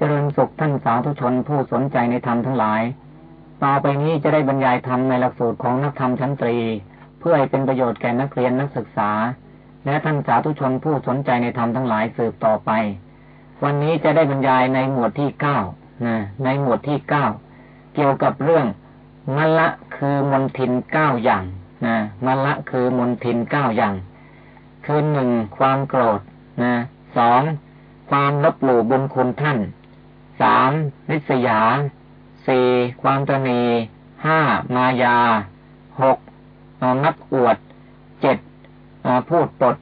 เจริญสุขท่านสาธุชนผู้สนใจในธรรมทั้งหลาย ต่อไปนี้จะได้บรรยายธรรมในหลักสูตรของนักธรรมชั้นตรี เพื่อให้เป็นประโยชน์แก่นักเรียนนักศึกษา และท่านสาธุชนผู้สนใจในธรรมทั้งหลายสืบต่อไป วันนี้จะได้บรรยายในหมวดที่เก้านะในหมวดที่เก้าเกี่ยวกับเรื่องมละคือมนทินเก้าอย่างนะมละคือมนทินเก้าอย่าง คือหนึ่งความโกรธนะสองความลบหลู่บุญคุณท่าน สามนิสยาสี่ความตนีห้ามายาหกนักอวดเจ็ดพูดปด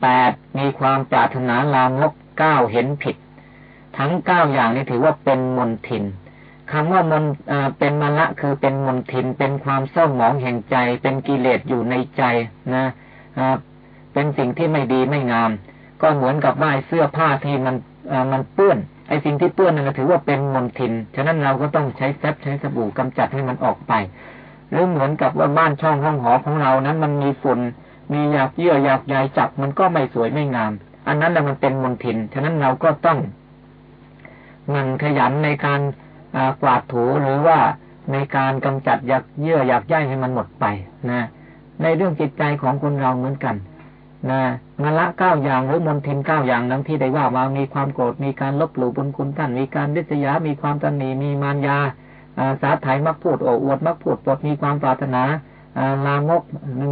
แปดมีความปรารถนาลามกเก้าเห็นผิด ทั้งเก้าอย่างนี้ถือว่าเป็นมนทินคำว่ามนเป็นมละคือเป็นมนทิน เป็นความเศร้าหมองแห่งใจ เป็นกิเลสอยู่ในใจนะเป็นสิ่งที่ไม่ดีไม่งาม ก็เหมือนกับว่าเสื้อผ้าที่มันมันเปื้อน อ้สิ่งที่เปื้อนนั่นถือว่าเป็นมลทิน ฉะนั้นเราก็ต้องใช้แซบใช้สบู่กำจัดให้มันออกไป หรือเหมือนกับว่าบ้านช่องห้องหอของเรานั้น มันมีฝุ่น มีอยากเยื่ออยากใยจับมันก็ไม่สวยไม่งาม อันนั้นแหละมันเป็นมลทิน ฉะนั้นเราก็ต้องมันขยันในการกวาดถูหรือว่าในการกำจัดอยากเยื่ออยากใยให้มันหมดไปนะ ในเรื่องจิตใจของคนเราเหมือนกัน นะ มละเก้าอย่างหรือมนทินเก้าอย่างนั้นที่ได้ว่ามามีความโกรธมีการลบหลู่บุญคุณท่านมีการดิษยา มีความตันนีมีมารยาสาไถมักพูดโอ้อวดมักพูดปดมีความปรารถนาลามก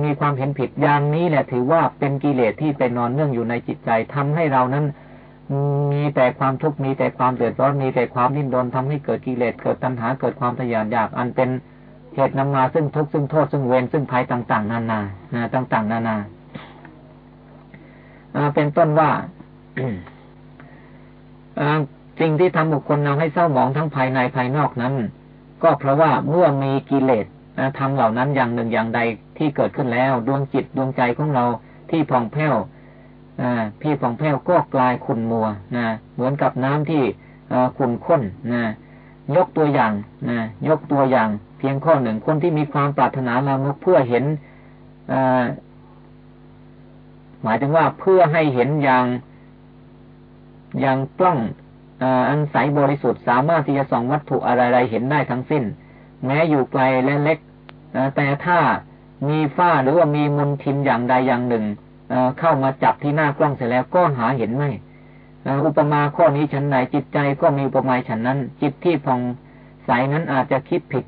มีความเห็นผิดอย่างนี้แหละถือว่าเป็นกิเลสที่ไปนอนเนื่องอยู่ในจิตใจทำให้เรานั้น มีแต่ความทุกข์มีแต่ความเดือดร้อนมีแต่ความดิ้นรนทำให้เกิดกิเลสเกิดตัณหาเกิดความทยานอยากอันเป็นเหตุนำมาซึ่งทุกข์ซึ่งโทษซึ่งเวรซึ่งภัยต่าง ๆ นานาต่าง ๆ นานา เป็นต้นว่าสิ่งที่ทำบุคคลนำให้เศร้าหมองทั้งภายในภายนอกนั้น ก็เพราะว่าเมื่อมีกิเลสทำเหล่านั้นอย่างหนึ่งอย่างใดที่เกิดขึ้นแล้ว ดวงจิตดวงใจของเราที่ผ่องแผ้วพี่ผ่องแผ้วก็กลายขุ่นมัวนะเหมือนกับน้ำที่ขุ่นข้นนะยกตัวอย่างนะยกตัวอย่าง เพียงข้อหนึ่งคนที่มีความปรารถนาลามกเพื่อเห็น หมายถึงว่าเพื่อให้เห็นอย่างอย่างกล้องอันใสบริสุทธิ์สามารถที่จะส่องวัตถุอะไรๆเห็นได้ทั้งสิ้น แม้อยู่ไกลและเล็กแต่ถ้ามีฝ้าหรือว่ามีมลทินอย่างใดอย่างหนึ่งเข้ามาจับที่หน้ากล้องเสร็จแล้วก็หาเห็นไม่อุปมาข้อนี้ฉันไหนจิตใจก็มีอุปมาฉันนั้น จิตที่ผ่องใสนั้นอาจจะคิดผิด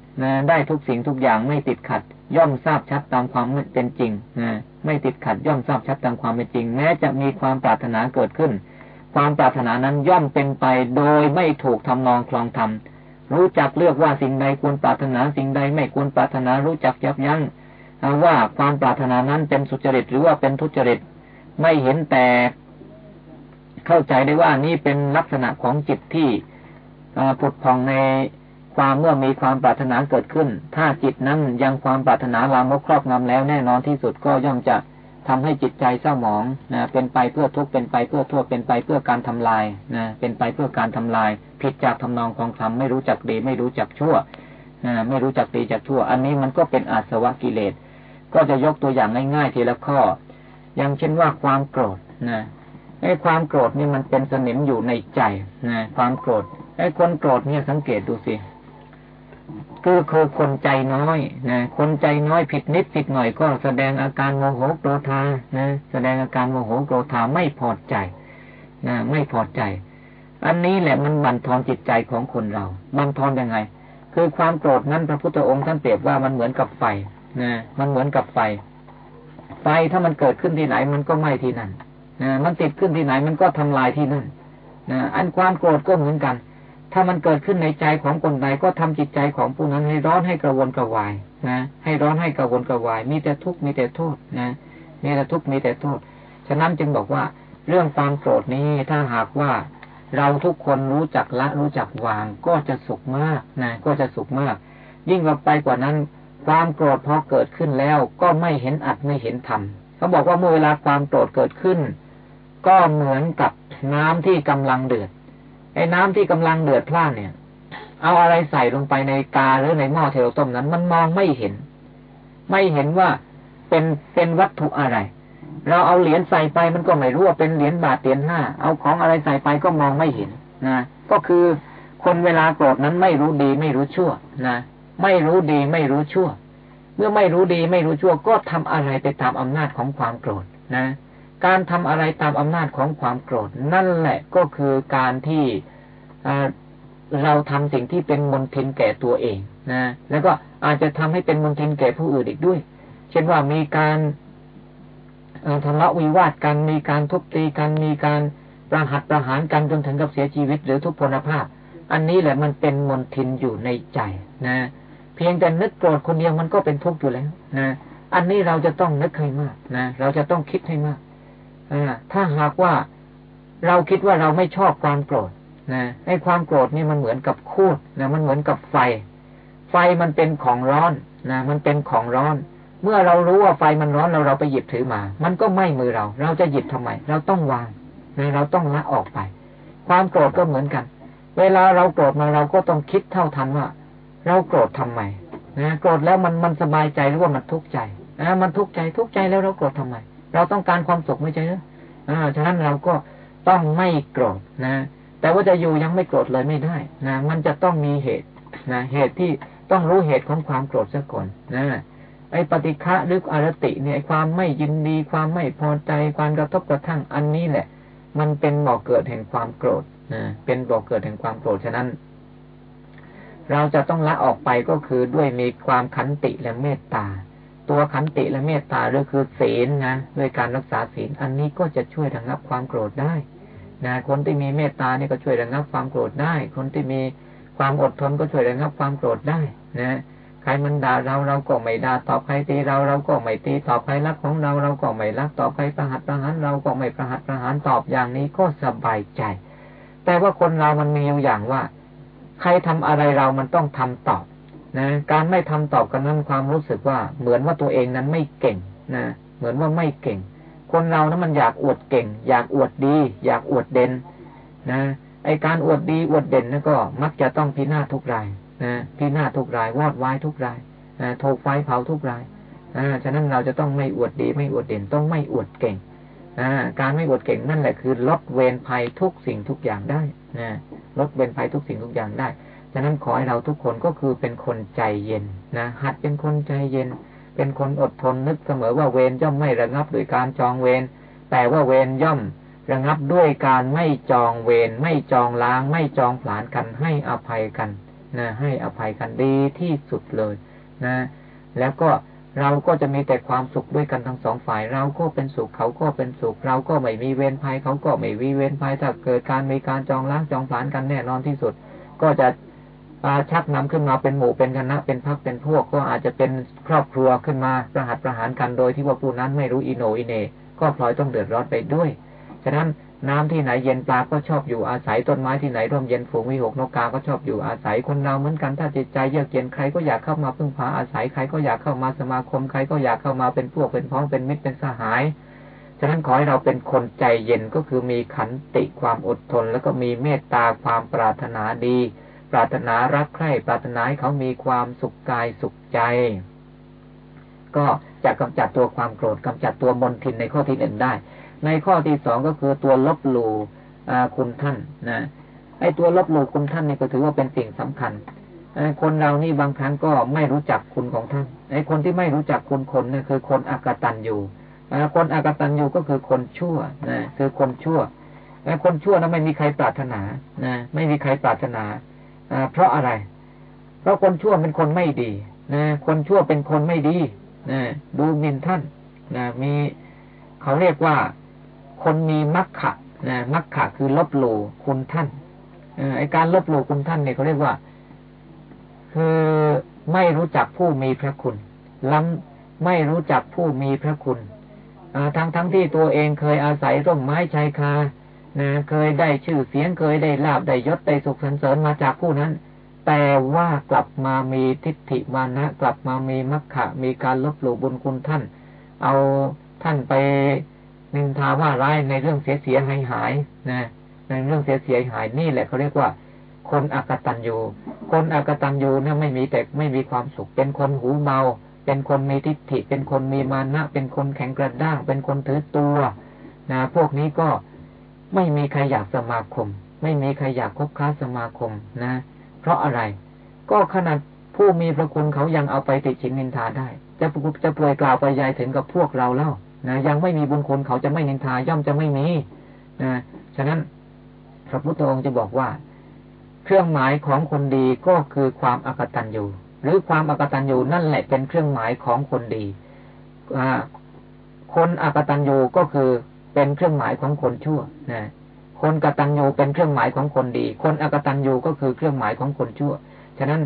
ได้ทุกสิ่งทุกอย่างไม่ติดขัด ย่อมทราบชัดตามความเป็นจริงนะไม่ติดขัดย่อมทราบชัดตามความเป็นจริง แม้จะมีความปรารถนาเกิดขึ้น ความปรารถนานั้นย่อมเป็นไปโดยไม่ถูกทำนองคลองธรรมรู้จักเลือกว่าสิ่งใดควรปรารถนาสิ่งใดไม่ควรปรารถนารู้จักยับยั้งว่าความปรารถนานั้นเป็นสุจริตหรือว่าเป็นทุจริต ไม่เห็นแต่เข้าใจได้ว่านี่เป็นลักษณะของจิตที่ผุดพองใน ความเมื่อมีความปรารถนาเกิดขึ้น ถ้าจิตนั้นยังความปรารถนาลามกครอบงำแล้วแน่นอนที่สุดก็ย่อมจะทำให้จิตใจเศร้าหมองนะเป็นไปเพื่อทุกข์เป็นไปเพื่อโทษเป็นไปเพื่อการทำลายนะเป็นไปเพื่อการทำลาย ผิดจากทำนองของธรรมไม่รู้จักดีไม่รู้จักชั่วนะไม่รู้จักดีจากชั่ว อันนี้มันก็เป็นอาสวะกิเลส ก็จะยกตัวอย่างง่ายๆทีละข้อ อย่างเช่นว่าความโกรธนะไอ้ความโกรธนี่มันเป็นสนิมอยู่ในใจนะความโกรธไอ้คนโกรธเนี่ยสังเกตดูสิ คือคือคนใจน้อยนะคนใจน้อยผิดนิดผิดหน่อยก็แสดงอาการโมโหโกรธานะแสดงอาการโมโหโกรธาไม่พอใจนะไม่พอใจ อันนี้แหละมันบั่นทอนจิตใจของคนเราบั่นทอนยังไง คือความโกรธนั้นพระพุทธองค์ท่านเปรียบว่ามันเหมือนกับไฟนะมันเหมือนกับไฟ ไฟถ้ามันเกิดขึ้นที่ไหนมันก็ไหม้ที่นั่นนะมันติดขึ้นที่ไหนมันก็ทำลายที่นั่นนะอันความโกรธก็เหมือนกัน ถ้ามันเกิดขึ้นในใจของคนใดก็ทำจิตใจของผู้นั้นให้ร้อนให้กระวนกระวายนะให้ร้อนให้กระวนกระวาย มีแต่ทุกข์มีแต่โทษนะมีแต่ทุกข์มีแต่โทษ ฉะนั้นจึงบอกว่า เรื่องความโกรธนี้ถ้าหากว่าเราทุกคนรู้จักละรู้จักวางก็จะสุขมากนะก็จะสุขมาก ยิ่งกว่าไปกว่านั้น ความโกรธพอเกิดขึ้นแล้ว ก็ไม่เห็นอัดไม่เห็นทำเขาบอกว่าเมื่อเวลาความโกรธเกิดขึ้น ก็เหมือนกับน้ำที่กำลังเดือด ไอ้น้ำที่กำลังเดือดพล่านเนี่ย เอาอะไรใส่ลงไปในกาหรือในหม้อเทลต้มนั้น มันมองไม่เห็น ไม่เห็นว่าเป็นเป็นวัตถุอะไร เราเอาเหรียญใส่ไปมันก็ไม่รู้ว่าเป็นเหรียญบาทเหรียญห้าเอาของอะไรใส่ไปก็มองไม่เห็นนะก็คือคนเวลาโกรธนั้นไม่รู้ดีไม่รู้ชั่วนะไม่รู้ดีไม่รู้ชั่ว เมื่อไม่รู้ดีไม่รู้ชั่วก็ทำอะไรไปตามอำนาจของความโกรธนะ การทำอะไรตามอำนาจของความโกรธ นั่นแหละก็คือการที่เราทำสิ่งที่เป็นมลทินแก่ตัวเองนะแล้วก็อาจจะทำให้เป็นมลทินแก่ผู้อื่นอีกด้วย เช่นว่ามีการทะเลาะวิวาทกันมีการทุบตีกันมีการประหัตประหารกันจนถึงกับเสียชีวิตหรือทุพพลภาพ อันนี้แหละมันเป็นมลทินอยู่ในใจนะ เพียงแต่นึกโกรธคนเดียวมันก็เป็นทุกข์อยู่แล้วนะ อันนี้เราจะต้องนึกให้มากนะ เราจะต้องคิดให้มาก ถ้าหากว่าเราคิดว่าเราไม่ชอบความโกรธนะไอ้ความโกรธนี่มันเหมือนกับคูดนะมันเหมือนกับไฟ ไฟมันเป็นของร้อนนะมันเป็นของร้อน เมื่อเรารู้ว่าไฟมันร้อนเราเราไปหยิบถือมา มันก็ไหม้มือเรา เราจะหยิบทำไม เราต้องวางนะเราต้องละออกไป ความโกรธก็เหมือนกัน เวลาเราโกรธมาเราก็ต้องคิดเท่าทันว่า เราโกรธทำไมนะโกรธแล้วมันมันสบายใจหรือว่ามันทุกข์ใจนะมันทุกข์ใจทุกข์ใจแล้วเราโกรธทำไม เราต้องการความสุขไม่ใช่หรืออ่าฉะนั้นเราก็ต้องไม่โกรธนะ แต่ว่าจะอยู่ยังไม่โกรธเลยไม่ได้นะมันจะต้องมีเหตุนะเหตุที่ต้องรู้เหตุของความโกรธซะก่อนนะไอ้ปฏิฆะหรืออารติเนี่ยความไม่ยินดี ความไม่พอใจความกระทบกระทั่งอันนี้แหละ มันเป็นบ่อกเกิดแห่งความโกรธนะเป็นบ่อกเกิดแห่งความโกรธฉะนั้น เราจะต้องละออกไปก็คือด้วยมีความขันติและเมตตา ตัวขันติและเมตตาก็คือศีลนะด้วยการรักษาศีลอันนี้ก็จะช่วยระงับความโกรธได้นะคนที่มีเมตตาเนี่ยก็ช่วยระงับความโกรธได้ คนที่มีความอดทนก็ช่วยระงับความโกรธได้นะใครมันด่าเราเราก็ไม่ด่าตอบใครตีเราเราก็ไม่ตีตอบใครรักของเราเราก็ไม่รักตอบใครประหัตประหารเราก็ไม่ประหัตประหารตอบอย่างนี้ก็สบายใจ แต่ว่าคนเรามันมีอยู่อย่างว่า ใครทำอะไรเรามันต้องทำตอบ นะการไม่ทำตอบกันนั้นความรู้สึกว่า เหมือนว่าตัวเองนั้นไม่เก่งนะเหมือนว่าไม่เก่ง คนเรานะมันอยากอวดเก่ง อยากอวดดี อยากอวดเด่นนะไอการอวดดีอวดเด่นนั่นก็ มักจะต้องพินาศทุกรายนะพินาศทุกรายวอดวายทุกรายนะถูกไฟเผาทุกรายนะฉะนั้นเราจะต้องไม่อวดดี ไม่อวดเด่นต้องไม่อวดเก่งนะการไม่อวดเก่งนั่นแหละคือลดเวรภัยทุกสิ่งทุกอย่างได้นะลดเวรภัยทุกสิ่งทุกอย่างได้ ฉะนั้นขอให้เราทุกคนก็คือเป็นคนใจเย็นนะหัดเป็นคนใจเย็น เป็นคนอดทนนึกเสมอว่าเวรย่อมไม่ระงับโดยการจองเวรแต่ว่าเวรย่อมระงับด้วยการไม่จองเวรไม่จองล้าง ไม่จองผลานกันให้อภัยกันนะให้อภัยกันดีที่สุดเลยนะ แล้วก็เราก็จะมีแต่ความสุขด้วยกันทั้งสองฝ่าย เราก็เป็นสุขเขาก็เป็นสุข เราก็ไม่มีเวรภัยเขาก็ไม่มีเวรภัยถ้าเกิดการมีการจองล้างจองผลานกันแน่นอนที่สุด ก็จะ ชักนำขึ้นมาเป็นหมู่เป็นคณะเป็นพักเป็นพวก ก็อาจจะเป็นครอบครัวขึ้นมาประหัตประหารกันโดยที่ว่าผู้นั้นไม่รู้อิโนอิเน ก็พลอยต้องเดือดร้อนไปด้วย ฉะนั้นน้ำที่ไหนเย็นปลาก็ชอบอยู่อาศัยต้นไม้ที่ไหนร่มเย็นฝูงวิหกนกกา ก็ชอบอยู่อาศัยคนเราเหมือนกันถ้าจิตใจเยือกเย็นใครก็อยากเข้ามาพึ่งพาอาศัยใครก็อยากเข้ามาสมาคมใครก็อยากเข้ามาเป็นพวกเป็นพ้องเป็นมิตรเป็นสหายฉะนั้นขอให้เราเป็นคนใจเย็นก็คือมีขันติความอดทน แล้วก็มีเมตตาความปรารถนาดี ปรารถนารักใคร่ปรารถนาให้เขามีความสุขกายสุขใจ ก็จะกำจัดตัวความโกรธกำจัดตัวมนทินในข้อที่หนึ่งได้ ในข้อที่สองก็คือตัวลบหลู่คุณท่านนะไอ้ตัวลบหลู่คุณท่านนี่ก็ถือว่าเป็นสิ่งสำคัญคนเรานี่บางครั้งก็ไม่รู้จักคุณของท่านไอ้คนที่ไม่รู้จักคุณคนนี่คือคนอากตันอยู่คนอากตันอยู่ก็คือคนชั่วนะคือคนชั่วคนชั่วนั้นไม่มีใครปรารถนานะไม่มีใครปรารถนา เพราะอะไร เพราะคนชั่วเป็นคนไม่ดี นะ คนชั่วเป็นคนไม่ดี นะ ดูมินท่าน นะ มีเขาเรียกว่า คนมีมักขะ นะมักขะคือลบหลู่คุณท่านไอการลบหลู่คุณท่านเนี่ยเขาเรียกว่า คือไม่รู้จักผู้มีพระคุณล้ำไม่รู้จักผู้มีพระคุณทั้งทั้งที่ตัวเองเคยอาศัยร่มไม้ชายคา นะเคยได้ชื่อเสียงเคยได้ลาบได้ยศได้สุขสันเสริญมาจากผู้นั้น แต่ว่ากลับมามีทิฏฐิมานะ กลับมามีมักขะมีการลบหลู่บุญคุณท่าน เอาท่านไปนินทาว่าร้ายในเรื่องเสียเสียหายหายนะในเรื่องเสียเสียหายนี่แหละเขาเรียกว่า คนอากตันยูคนอากตันยูเนี่ยไม่มีแต่ไม่มีความสุข เป็นคนหูเมาเป็นคนมีทิฏฐิ เป็นคนมีมานะ เป็นคนแข็งกระด้าง เป็นคนถือตัวนะพวกนี้ก็ ไม่มีใครอยากสมาคม ไม่มีใครอยากคบค้าสมาคมนะ เพราะอะไร ก็ขนาดผู้มีพระคุณเขายังเอาไปติดชินนินทาได้ จะจะป่วยกล่าวไปยายถึงกับพวกเราแล้วนะยังไม่มีบุญคุณเขาจะไม่นินทาย่อมจะไม่มีนะฉะนั้นพระพุทธองค์จะบอกว่า เครื่องหมายของคนดีก็คือความอกตัญญูหรือความอกตัญญูนั่นแหละเป็นเครื่องหมายของคนดีคนอกตัญญูก็คือ เป็นเครื่องหมายของคนชั่วนะคนกตัญญูเป็นเครื่องหมายของคนดี คนอกตัญญูก็คือเครื่องหมายของคนชั่ว ฉะนั้น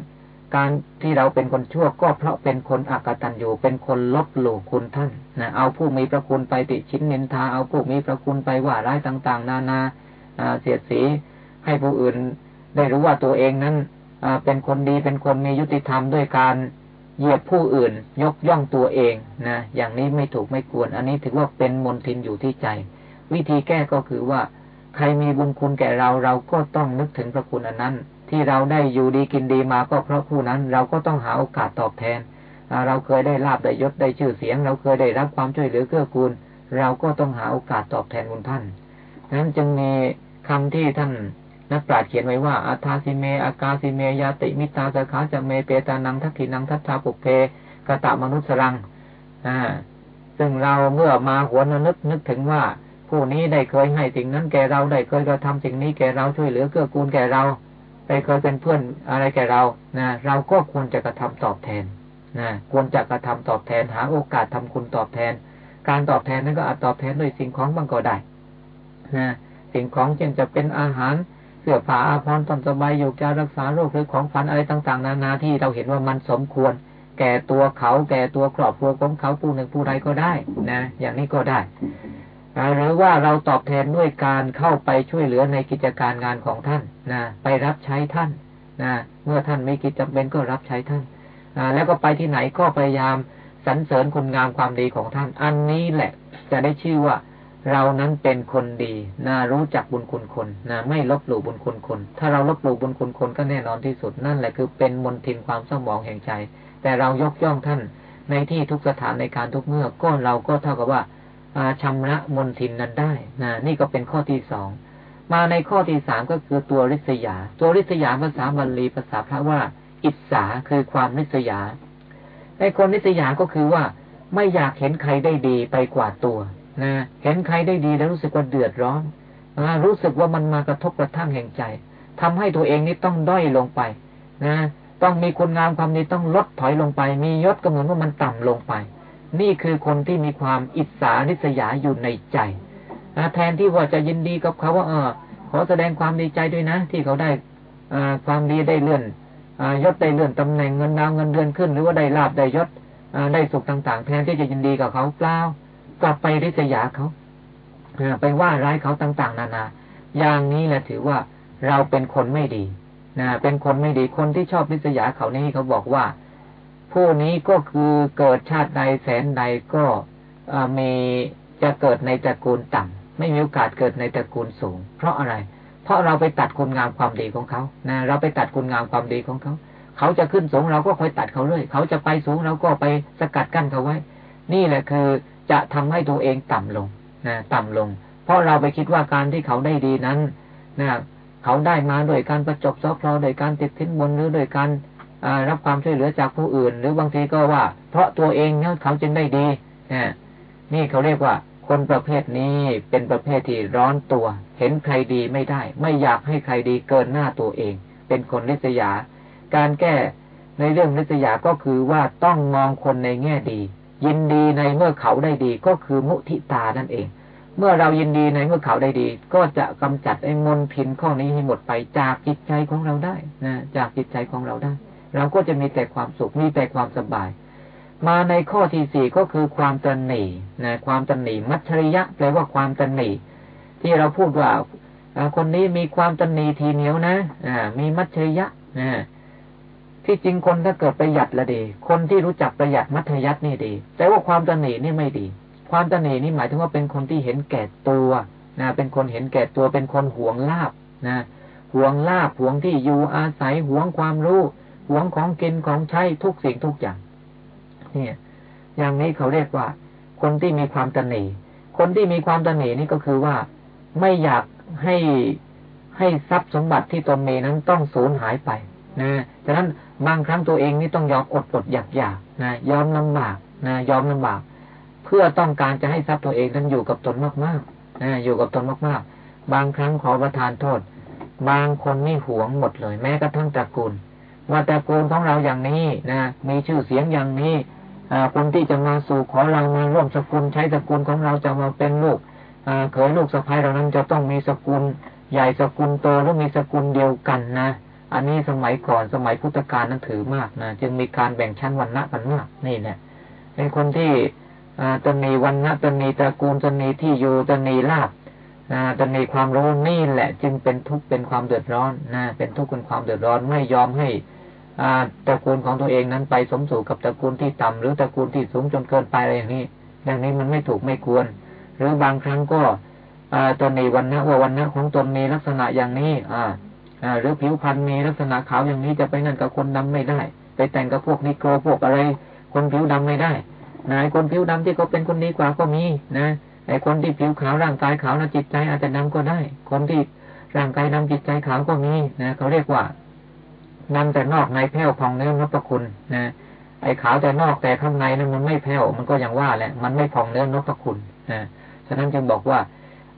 การที่เราเป็นคนชั่วก็เพราะเป็นคนอกตัญญูเป็นคนลบหลู่คุณท่านนะเอาผู้มีพระคุณไปติชิ้นนินทาเอาผู้มีพระคุณไปว่าร้ายต่าง ๆ นานาเสียดสีให้ผู้อื่นได้รู้ว่าตัวเองนั้นเป็นคนดีเป็นคนมียุติธรรมด้วยการ เหยียบผู้อื่น ยกย่องตัวเองนะอย่างนี้ไม่ถูกไม่ควร อันนี้ถือว่าเป็นมนทินอยู่ที่ใจ วิธีแก้ก็คือว่า ใครมีบุญคุณแก่เราเราก็ต้องนึกถึงพระคุณอันนั้น ที่เราได้อยู่ดีกินดีมาก็เพราะผู้นั้น เราก็ต้องหาโอกาสตอบแทน เราเคยได้ลาบได้ยศได้ชื่อเสียง เราเคยได้รับความช่วยเหลือเกื้อกูลเราก็ต้องหาโอกาสตอบแทนบุญท่านนั้นจึงมีคำที่ท่าน นักปราชญ์เขียนไว้ว่าอัธาสิเม อากาสิเมยาติมิตาสขาจะเมเปตานังทักขินังทัตถาปุเพกตะมนุสรังอ่าซึ่งเราเมื่อมาหวนนึกนึกถึงว่า ผู้นี้ได้เคยให้สิ่งนั้นแก่เราได้เคยกระทำสิ่งนี้แก่เราช่วยเหลือเกื้อกูลแก่เราได้เคยเป็นเพื่อนอะไรแก่เรานะเราก็ควรจะกระทำตอบแทนนะควรจะกระทำตอบแทนหาโอกาสทำคุณตอบแทน การตอบแทนนั้นก็อาจตอบแทนด้วยสิ่งของบางก็ได้นะสิ่งของเช่นจะเป็นอาหาร สื้อผ้าอาภรณ์ตอนสบายอยู่จะรักษาโรคหรือของฝันอะไรต่าง ๆ นานาที่เราเห็นว่ามันสมควร แก่ตัวเขาแก่ตัวครอบครัวของเขาผู้หนึ่งผู้ใดก็ได้นะ อย่างนี้ก็ได้หรือว่าเราตอบแทนด้วยการเข้าไปช่วยเหลือในกิจการงานของท่านนะไปรับใช้ท่านนะเมื่อท่านไม่กิจจำเป็นก็รับใช้ท่านแล้วก็ไปที่ไหนก็พยายามสรรเสริญคุณงามความดีของท่าน อันนี้แหละ จะได้ชื่อว่า เรานั้นเป็นคนดีนะรู้จักบุญคุณคนนะไม่ลบหลู่บุญคุณคน ถ้าเราลบหลู่บุญคุณคนก็แน่นอนที่สุดนั่นแหละคือเป็นมนทินความเศร้าหมองแห่งใจ แต่เรายกย่องท่านในที่ทุกสถานในการทุกเมื่อก็เราก็เท่ากับว่าชำระมนทินนั้นได้นะนี่ก็เป็นข้อที่สองมาในข้อที่สามก็คือตัวริษยา ตัวริษยาภาษาบาลีภาษาพระว่า อิสาคือความริษยาในคนริษยาก็คือว่าไม่อยากเห็นใครได้ดีไปกว่าตัว นะเห็นใครได้ดีแล้วรู้สึกว่าเดือดร้อนนะรู้สึกว่ามันมากระทบกระทั่งแห่งใจทำให้ตัวเองนี่ต้องด้อยลงไป นะ ต้องมีคุณงามความดีต้องลดถอยลงไป มียศก็เหมือนว่ามันต่ำลงไป นี่คือคนที่มีความอิจฉาริษยาอยู่ในใจนะแทนที่ว่าจะยินดีกับเขาว่าเออขอแสดงความดีใจด้วยนะ ที่เขาได้อความดีได้เลื่อนอยศได้เลื่อนตำแหน่งเงินดาวเงินเดือนขึ้น หรือว่าได้ลาบได้ยศได้สุขต่างๆ แทนที่จะยินดีกับเขาเปล่า กลับไปริษยาเขาไปว่าร้ายเขาต่าง ๆ นานา อย่างนี้แหละถือว่าเราเป็นคนไม่ดีนะเป็นคนไม่ดีคนที่ชอบริษยาเขานี่เขาบอกว่า ผู้นี้ก็คือเกิดชาติใดแสนใดก็มีจะเกิดในตระกูลต่ำไม่มีโอกาสเกิดในตระกูลสูง เพราะอะไร เพราะเราไปตัดคุณงามความดีของเขานะเราไปตัดคุณงามความดีของเขา เขาจะขึ้นสูงเราก็คอยตัดเขาเลยเขาจะไปสูงเราก็ไปสกัดกั้นเขาไว้ นี่แหละคือ จะทำให้ตัวเองต่ำลงนะต่ำลง เพราะเราไปคิดว่าการที่เขาได้ดีนั้นนะเขาได้มาโดยการประจบซอพลอโดยการติดทิ้นบนหรือโดยการรับความช่วยเหลือจากผู้อื่น หรือบางทีก็ว่า เพราะตัวเองเนี่ยเขาจึงได้ดีนะนี่เขาเรียกว่า คนประเภทนี้เป็นประเภทที่ร้อนตัว เห็นใครดีไม่ได้ ไม่อยากให้ใครดีเกินหน้าตัวเอง เป็นคนริษยา การแก้ในเรื่องริษยาก็คือว่าต้องมองคนในแง่ดี ยินดีในเมื่อเขาได้ดีก็คือมุทิตานั่นเอง เมื่อเรายินดีในเมื่อเขาได้ดี ก็จะกำจัดไอ้มลพินข้อนี้ให้หมดไปจากจิตใจของเราได้นะจากจิตใจของเราได้ เราก็จะมีแต่ความสุขมีแต่ความสบาย มาในข้อที่สี่ก็คือความตนหนีนะความตนหนีมัชริยะแปลว่าความตนหนีที่เราพูดว่าคนนี้มีความตนหนีทีเหนียวนะอ่ามีมัชริยะนะ ที่จริงคนถ้าเกิดประหยัดละดี คนที่รู้จักประหยัดมัธยัตินี่ดี แต่ว่าความตนีนี่ไม่ดี ความตนีนี่หมายถึงว่าเป็นคนที่เห็นแก่ตัวนะเป็นคนเห็นแก่ตัวเป็นคนหวงลาบนะหวงลาบหวงที่อยู่อาศัยหวงความรู้หวงของกินของใช้ทุกสิ่งทุกอย่างเนี่ยอย่างนี้เขาเรียกว่า คนที่มีความตนีคนที่มีความตนีนี่ก็คือว่าไม่อยากให้ให้ทรัพย์สมบัติที่ตนมีนั้นต้องสูญหายไปนะ ฉะนั้นบางครั้งตัวเองนี่ต้องยอมอดอดอยากอยากนะยอมลำบากนะยอมลำบาก เพื่อต้องการจะให้ทรัพย์ตัวเองนั้นอยู่กับตนมากๆนะอยู่กับตนมากๆ บางครั้งขอประทานโทษ บางคนนี่หวงหมดเลย แม้กระทั่งตระกูล ว่าตระกูลของเราอย่างนี้นะมีชื่อเสียงอย่างนี้คนที่จะมาสู่ขอเรามาร่วมสกุลใช้สกุลของเราจะมาเป็นลูกเขยลูกสะพ้ายเรานั้นจะต้องมีสกุลใหญ่สกุลโตหรือมีสกุลเดียวกันนะ อันนี้สมัยก่อนสมัยพุทธกาลนั้นถือมากนะจึงมีการแบ่งชั้นวันณะกันมากนี่เนี่ยเป็นคนที่ตนีวันณะตนีตระกูลตนีที่อยู่ตนีลาบตนีความรู้นี่แหละ จึงเป็นทุกข์เป็นความเดือดร้อนนะเป็นทุกข์เป็นความเดือดร้อนไม่ยอมให้ตระกูลของตัวเองนั้นไปสมสู่กับตระกูลที่ต่ำหรือตระกูลที่สูงจนเกินไปอะไรอย่างนี้อย่างนี้มันไม่ถูกไม่ควร หรือบางครั้งก็ตนนี้วันนะว่าวันนะของตนมีลักษณะอย่างนี้ อ่า หรือผิวพรรณมีลักษณะขาวอย่างนี้จะไปนั่นกับคนดำไม่ได้ ไปแต่งกับพวกนิโกรพวกอะไร คนผิวดำไม่ได้นะคนผิวดำที่เขาเป็นคนดีกว่าก็มีนะไอ้คนที่ผิวขาวร่างกายขาวนะจิตใจอาจจะดำก็ได้ คนที่ร่างกายดำจิตใจขาวก็มีนะเขาเรียกว่านำแต่นอกในแผ้วพองเนื้อนับประคุณนะไอ้ขาวแต่นอกแต่ข้างในนั้นมันไม่แผ้วมันก็อย่างว่าแหละมันไม่พองเนื้อนพคุณนะฉะนั้นจึงบอกว่า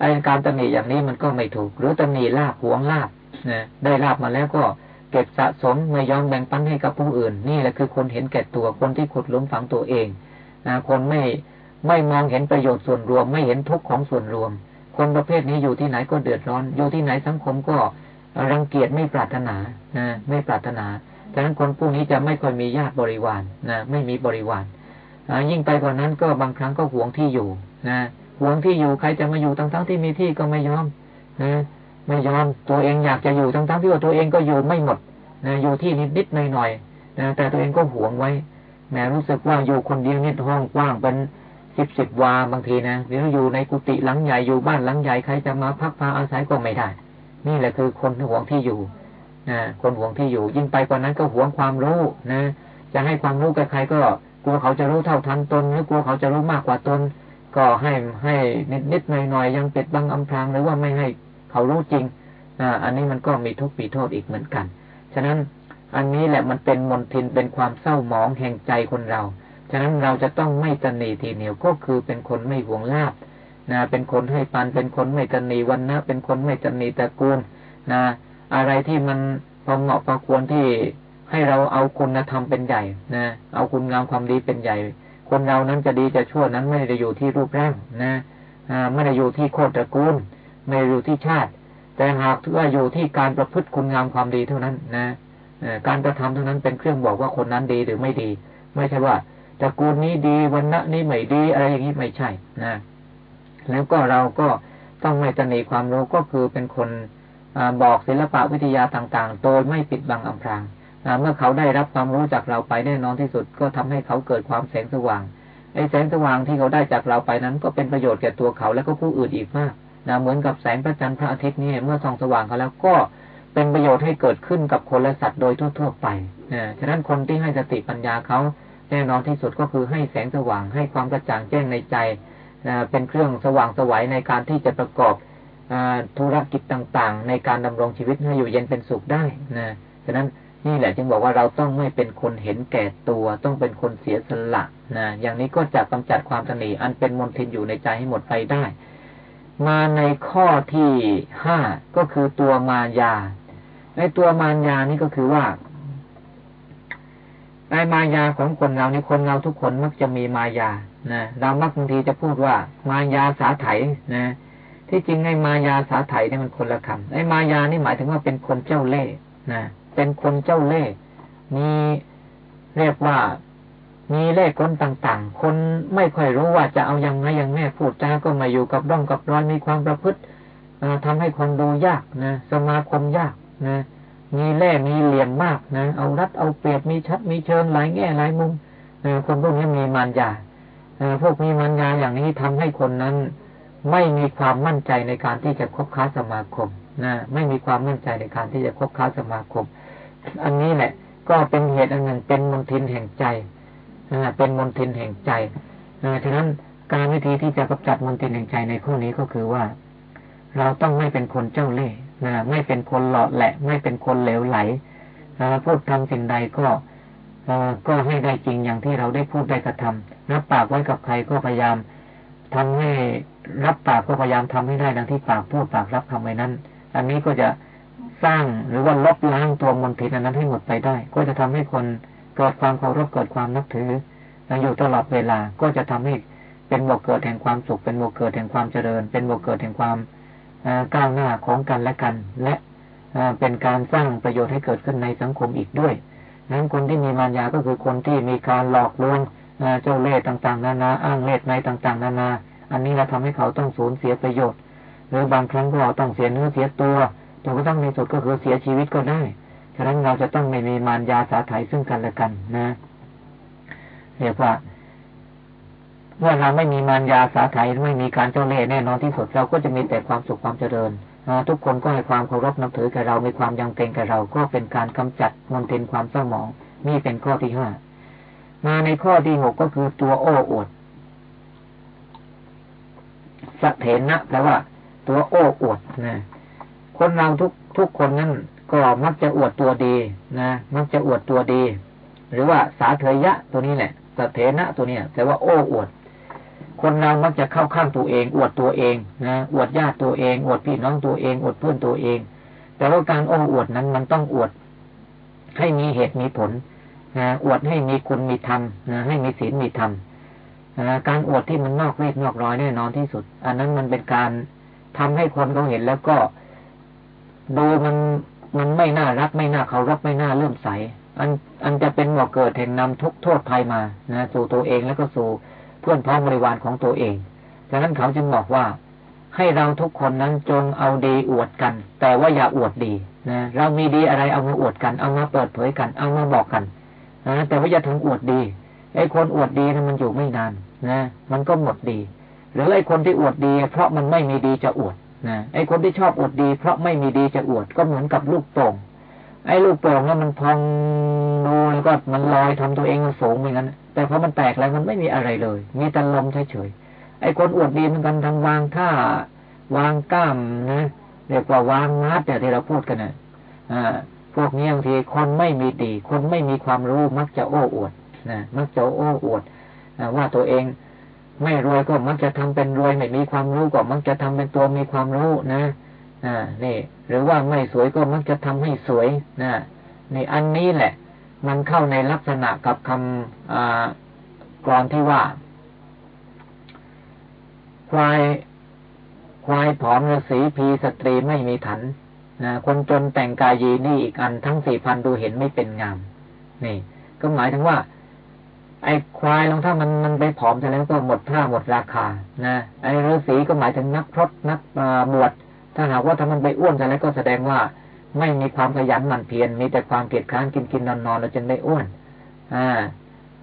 ไอ้การตำหนิอย่างนี้มันก็ไม่ถูก หรือตำหนิลาบหวงลาบ นะได้ลาบมาแล้วก็เก็บสะสมไม่ยอมแบ่งปันให้กับผู้อื่น นี่แหละคือคนเห็นแก่ตัวคนที่ขุดลุมฝังตัวเองนะคนไม่ไม่มองเห็นประโยชน์ส่วนรวม ไม่เห็นทุกข์ของส่วนรวม คนประเภทนี้อยู่ที่ไหนก็เดือดร้อน อยู่ที่ไหนสังคมก็รังเกียจไม่ปรารถนานะไม่ปรารถนาฉะนั้นคนพวกนี้จะไม่ค่อยมีญาติบริวารนะไม่มีบริวารยิ่งไปกว่านั้นก็บางครั้งก็หวงที่อยู่นะหวงที่อยู่ใครจะมาอยู่ทั้งๆที่มีที่ก็ไม่ยอมนะ ไม่ยอมตัวเองอยากจะอยู่ทั้งๆที่ว่าตัวเองก็อยู่ไม่หมดนะอยู่ที่นิดๆหน่อยๆนะแต่ตัวเองก็หวงไว้แม้รู้สึกว่าอยู่คนเดียวนี่ห้องกว้างเป็นสิบสิบวาบางทีนะหรืออยู่ในกุฏิหลังใหญ่อยู่บ้านหลังใหญ่ใครจะมาพักพาอาศัยก็ไม่ได้ นี่แหละคือคนหวงที่อยู่นะคนหวงที่อยู่ ยิ่งไปกว่านั้นก็หวงความรู้นะจะให้ความรู้กับใครก็กลัวเขาจะรู้เท่าทันตนหรือกลัวเขาจะรู้มากกว่าตน ก็ให้ให้นิดนิดหน่อยหน่อยยังปิดบังอำพรางหรือว่าไม่ให้ เขารู้จริงนะอันนี้มันก็มีทุกปีโทษอีกเหมือนกัน ฉะนั้นอันนี้แหละมันเป็นมนทินเป็นความเศร้าหมองแห่งใจคนเรา ฉะนั้นเราจะต้องไม่ตนีทีเหนียวก็คือเป็นคนไม่หวงลาบนะเป็นคนให้ปันเป็นคนไม่ตนีวันนะเป็นคนไม่ตนีตระกูลนะอะไรที่มันพอเหมาะพอควรที่ให้เราเอาคุณธรรมเป็นใหญ่นะเอาคุณงามความดีเป็นใหญ่ คนเรานั้นจะดีจะชั่วนั้นไม่ได้อยู่ที่รูปร่างนะไม่ได้อยู่ที่โคตรตระกูล ไม่อยู่ที่ชาติ แต่หากว่าอยู่ที่การประพฤติคุณงามความดีเท่านั้นนะการกระทำเท่านั้นเป็นเครื่องบอกว่าคนนั้นดีหรือไม่ดี ไม่ใช่ว่าตระกูลนี้ดีวันณะนี้ไม่ดีอะไรอย่างนี้ไม่ใช่นะแล้วก็เราก็ต้องไม่ตนีความรู้ก็คือเป็นคนอบอกศิลปะวิทยาต่างๆ โดยไม่ปิดบังอำพรางเมื่อเขาได้รับความรู้จากเราไปแน่นอนที่สุด ก็ทำให้เขาเกิดความแสงสว่างไอ้แสงสว่างที่เขาได้จากเราไปนั้น ก็เป็นประโยชน์แก่ตัวเขาและก็ผู้อื่นอีกมาก นะเหมือนกับแสงพระจันทร์พระอาทิตย์นี่เมื่อส่องสว่างเขาแล้วก็เป็นประโยชน์ให้เกิดขึ้นกับคนและสัตว์โดยทั่ว ๆ ไปนะฉะนั้นคนที่ให้สติปัญญาเขาแน่นอนที่สุดก็คือให้แสงสว่างให้ความกระจ่างแจ้งในใจเป็นเครื่องสว่างสวัยในการที่จะประกอบธุรกิจต่างๆ ในการดำรงชีวิตให้อยู่เย็นเป็นสุขได้นะฉะนั้นนี่แหละจึงบอกว่าเราต้องไม่เป็นคนเห็นแก่ตัว ต้องเป็นคนเสียสละนะอย่างนี้ก็จะกำจัดความตนีอันเป็นมลทินอยู่ในใจให้หมดไปได้ มาในข้อที่ห้าก็คือตัวมายา ในตัวมายานี่ก็คือว่า ในมายาของคนเราในคนเราทุกคนมักจะมีมายานะเรามักบางทีจะพูดว่ามายาสาไถนะ ที่จริงไอ้มายาสาไถเนี่ยมันคนละคำไอ้มายานี่หมายถึงว่าเป็นคนเจ้าเล่ห์นะเป็นคนเจ้าเล่ห์มีเรียกว่า มีเล่ห์กลต่างๆ คนไม่ค่อยรู้ว่าจะเอาอยัางไงอย่างแม่พูดจาก็มาอยู่กับร่องกับรอยมีความประพฤติทำให้คนดูยากนะสมาคมยากนะมีแล่มีเหลี่ยมมากนะเอารัดเอาเปรียบมีชัดมีเชิงหลายแง่หลายมุมคนพวกนี้มีมารยาพวกมีมารยาอย่างนี้ทำให้คนนั้น ไม่มีความมั่นใจในการที่จะคบค้าสมาคมนะไม่มีความมั่นใจในการที่จะคบค้าสมาคม อันนี้แหละ ก็เป็นเหตุอันหนึ่งเป็นมลทินแห่งใจ เป็นมลทินแห่งใจฉะนั้นการวิธีที่จะกำจัดมลทินแห่งใจในข้อนี้ก็คือว่า เราต้องไม่เป็นคนเจ้าเล่ห์ไม่เป็นคนหล่อแหละ ไม่เป็นคนเหลวไหลพูดทำสิ่งใดก็ก็ให้ได้จริงอย่างที่เราได้พูดได้กระทำรับปากไว้กับใครก็พยายามทำให้รับปากก็พยายามทำให้ได้ดังที่ปากพูดปากรับทำไว้นั้น อันนี้ก็จะสร้างหรือว่าลบล้างตัวมลทินอันนั้นให้หมดไปได้ ก็จะทำให้คน เกิดความเคารพเกิดความนับถืออยู่ตลอดเวลาก็จะทำให้เป็นบวกเกิดแห่งความสุข เป็นบวกเกิดแห่งความเจริญ เป็นบวกเกิดแห่งความก้าวหน้าของกันและกัน และเป็นการสร้างประโยชน์ให้เกิดขึ้นในสังคมอีกด้วยนั้นคนที่มีมารยาก็คือคนที่มีการหลอกลวงเจ้าเล่ห์ต่างๆ นานาอ้างเล่ห์ในต่างๆ นานา อันนี้เราทำให้เขาต้องสูญเสียประโยชน์ หรือบางครั้งก็ต้องเสียเนื้อเสียตัวจนกระทั่งในสุดก็คือเสียชีวิตก็ได้ ฉะนั้นเราจะต้องไม่มีมารยาสาไถซึ่งกันและกันนะ เรียกว่าเมื่อเราไม่มีมารยาสาไถไม่มีการเจ้าเล่ห์แน่นอนที่สุดเราก็จะมีแต่ความสุขความเจริญทุกคนก็ให้ความเคารพนับถือแก่เรา มีความยังเกรงแก่เรา ก็เป็นการกำจัดมลทินความเศร้าหมอง นี่เป็นข้อที่ห้า มาในข้อที่หกก็คือตัวโอ้อวดสะเถนะแปลว่า ตัวโอ้อวดนะ คนเราทุกทุกคนนั้น ก็มักจะอวดตัวดีนะ มักจะอวดตัวดี หรือว่าสาเถยะตัวนี้แหละสะเถนะตัวนี้แต่ว่าโอ้อวด คนเรามักจะเข้าข้างตัวเอง อวดตัวเองนะอวดญาติตัวเอง อวดพี่น้องตัวเอง อวดเพื่อนตัวเอง แต่ว่าการโอ้อวดนั้นมันต้องอวด ให้มีเหตุมีผลนะอวดให้มีคุณมีธรรมนะให้มีศีลมีธรรมนะการอวดที่มันนอกเวทนอกร้อยแน่นอนที่สุด อันนั้นมันเป็นการทำให้คนเขาเห็นแล้วก็ดูมัน มันไม่น่ารักไม่น่าเคารพไม่น่าเลื่อมใส อันอันจะเป็นหมอเกิดแห่งนำทุกโทษภัยมานะสู่ตัวเองแล้วก็สู่เพื่อนพ้องบริวารของตัวเองดังนั้นเขาจึงบอกว่า ให้เราทุกคนนั้นจงเอาดีอวดกัน แต่ว่าอย่าอวดดีนะเรามีดีอะไรเอามาอวดกัน เอามาเปิดเผยกัน เอามาบอกกันนะแต่ว่าอย่าถึงอวดดีไอ้คนอวดดีนะมันอยู่ไม่นานนะ มันก็หมดดี หรือไอ้คนที่อวดดี เพราะมันไม่มีดีจะอวด นะไอ้คนที่ชอบอวดดี เพราะไม่มีดีจะอวดก็เหมือนกับลูกโป่งไอ้ลูกโป่งนั้นมันพองดูแล้วก็มันลอยทำตัวเองมันสูงเหมือนกันแต่พอมันแตกแล้วมันไม่มีอะไรเลย มีแต่ลมเฉยๆไอ้คนอวดดีเหมือนกันทำวางท่าวางกล้ามนะเรียกว่าวางงัดเนี่ยที่เราพูดกันนะอ่าพวกนี้บางทีคนไม่มีดี คนไม่มีความรู้มักจะโอ้อวดนะมักจะโอ้อวดว่าตัวเอง ไม่รวยก็มักจะทำเป็นรวยไม่มีความรู้ก็มักจะทำเป็นตัวมีความรู้นะอ่านี่ หรือว่าไม่สวยก็มักจะทำให้สวยนะนี่อันนี้แหละ มันเข้าในลักษณะกับคำกรอนที่ว่า ควายควายผอมฤาษีพีสตรีไม่มีถันนะคนจนแต่งกายยีนี่อีกอันทั้งสี่พันดูเห็นไม่เป็นงาม นี่ ก็หมายถึงว่า ไอ้ควายลองถ้ามันมันไปผอมแสดงก็หมดท่าหมดราคา นะไอ้ฤาษีก็หมายถึงนักพรตนักบวชถ้าหากว่าถ้ามันไปอ้วนแสดงก็แสดงว่าไม่มีความขยันหมั่นเพียรมีแต่ความเกียจค้านกินกินนอนนอนแล้วจึงได้อ้วน อ่า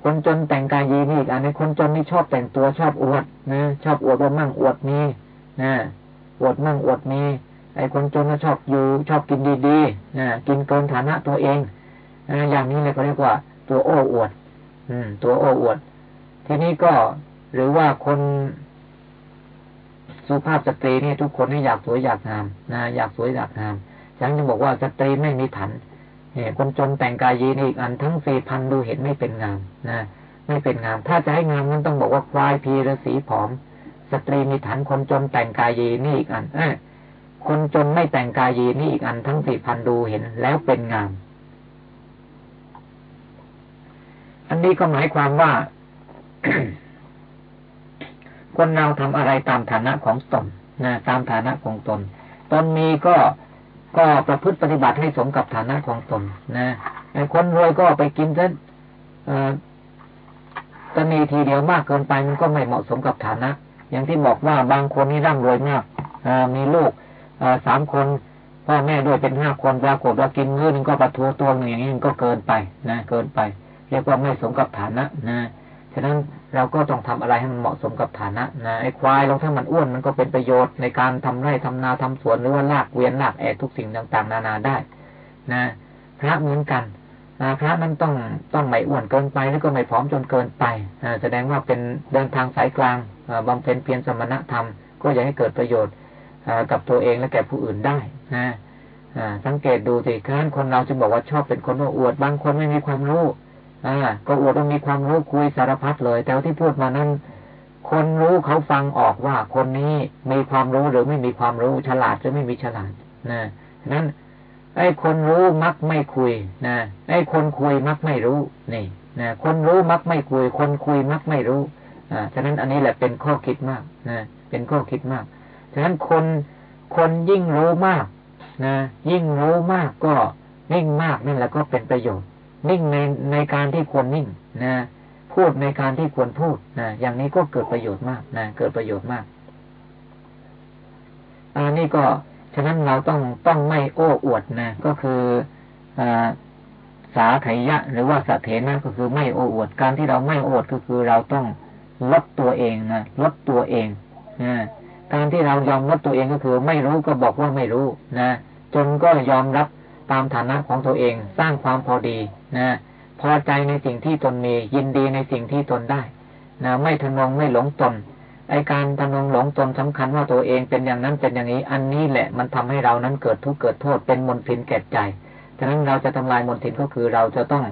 คนจนแต่งกายยีนี่อีกอันนี้คนจนนี่ชอบแต่งตัวชอบอวดนะชอบอวดว่ามั่งอวดมีนะอวดมั่งอวดมีไอ้คนจนก็ชอบอยู่ชอบกินดีๆนะกินเกินฐานะตัวเอง อย่างนี้เลยเขาเรียกว่าตัวโอ้อวด อืม ตัวโอ้อวด ทีนี้ก็หรือว่าคนสุภาพสตรีนี่ทุกคนนี่อยากสวยอยากงามนะอยากสวยอยากงามฉันจะบอกว่าสตรีไม่มีฐานเนี่ยคนจนแต่งกายยีนี่อีกอันทั้งสี่พันดูเห็นไม่เป็นงามนะไม่เป็นงาม ถ้าจะให้งามนั้นต้องบอกว่าควายพีระสีผอม สตรีมีฐานคนจนแต่งกายยีนี่อีกอันเออคนจนไม่แต่งกายยีนี่อีกอันทั้งสี่พันดูเห็นแล้วเป็นงาม อันนี้ก็หมายความว่า คนเราทำอะไรตามฐานะของตนนะตามฐานะของตน ตนมีก็ก็ประพฤติปฏิบัติให้สมกับฐานะของตนนะไอ้คนรวยก็ไปกินซะตนีทีเดียวมากเกินไปมันก็ไม่เหมาะสมกับฐานะ อย่างที่บอกว่าบางคนนี่ร่ำรวยมากมีลูกสามคนพ่อแม่ด้วยเป็นห้าคนปรากฏว่ากินเงินก็ประทัวตัวหนึ่งอย่างนี้ก็เกินไปนะเกินไป เรียกว่าไม่สมกับฐานะนะฉะนั้นเราก็ต้องทำอะไรให้มันเหมาะสมกับฐานะนะไอ้ควายเราถ้ามันอ้วนมันก็เป็นประโยชน์ในการทำไร่ทำนาทำสวนหรือว่าลากเวียนลากแอดทุกสิ่งต่างๆ นานาได้ นะพระเหมือนกันนะพระนั้นต้องต้องไม่อ้วนเกินไปแล้วก็ไม่ผอมจนเกินไปแสดงว่าเป็นเดินทางสายกลางบำเพ็ญเพียรสมณธรรม ก็อยากให้เกิดประโยชน์กับตัวเองและแก่ผู้อื่นได้นะสังเกตดูสิการคนเราจะบอกว่าชอบเป็นคนอ้วดบางคนไม่มีความรู้ อ่าก็อวดว่ามีความรู้คุยสารพัดเลย แต่ที่พูดมานั้น คนรู้เขาฟังออกว่าคนนี้มีความรู้หรือไม่มีความรู้ฉลาดหรือไม่มีฉลาดนะนั้นไอ้คนรู้มักไม่คุยนะไอ้คนคุยมักไม่รู้นี่นะคนรู้มักไม่คุย คนคุยมักไม่รู้อ่าฉะนั้นอันนี้แหละเป็นข้อคิดมากนะเป็นข้อคิดมากฉะนั้นคนคนยิ่งรู้มากนะยิ่งรู้มากก็นิ่งมากนั่นแหละก็เป็นประโยชน์ นิ่งในในการที่ควรนิ่งนะพูดในการที่ควรพูดนะอย่างนี้ก็เกิดประโยชน์มากนะเกิดประโยชน์มากอันนี้ก็ฉะนั้นเราต้องต้องไม่โอ้อวดนะก็คืออสาไถยะ หรือว่าสเถนะก็คือไม่โอ้อวดการที่เราไม่โอ้อวดก็คือเราต้องลดตัวเองนะลดตัวเองนะการที่เรายอมลดตัวเองก็คือ ไม่รู้ก็บอกว่าไม่รู้นะจนก็ยอมรับ ตามฐานะของตัวเองสร้างความพอดีนะพอใจในสิ่งที่ตนมี ยินดีในสิ่งที่ตนได้นะไม่ทะนงไม่หลงตนไอการทะนงหลงตนสำคัญว่าตัวเองเป็นอย่างนั้นเป็นอย่างนี้ อันนี้แหละมันทำให้เรานั้นเกิดทุกข์เกิดโทษเป็นมลทินแก่ใจฉะนั้นเราจะทำลายมลทินก็คือเราจะต้อง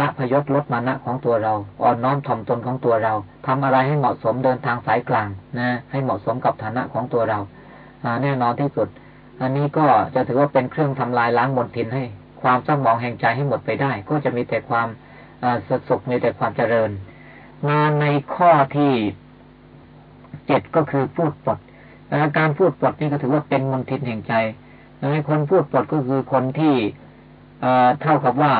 ละพยศลดมานะของตัวเราอ่อนน้อมถ่อมตนของตัวเราทำอะไรให้เหมาะสมเดินทางสายกลางนะให้เหมาะสมกับฐานะของตัวเราแน่นอนที่สุด อันนี้ก็จะถือว่าเป็นเครื่องทำลายล้างมลทินให้ ความเศร้าหมองแห่งใจให้หมดไปได้ ก็จะมีแต่ความสุขมีแต่ความเจริญ มาในข้อที่เจ็ดก็คือพูดปดการพูดปดนี่ก็ถือว่าเป็นมลทินแห่งใจคนพูดปดก็คือคนที่เท่ากับว่า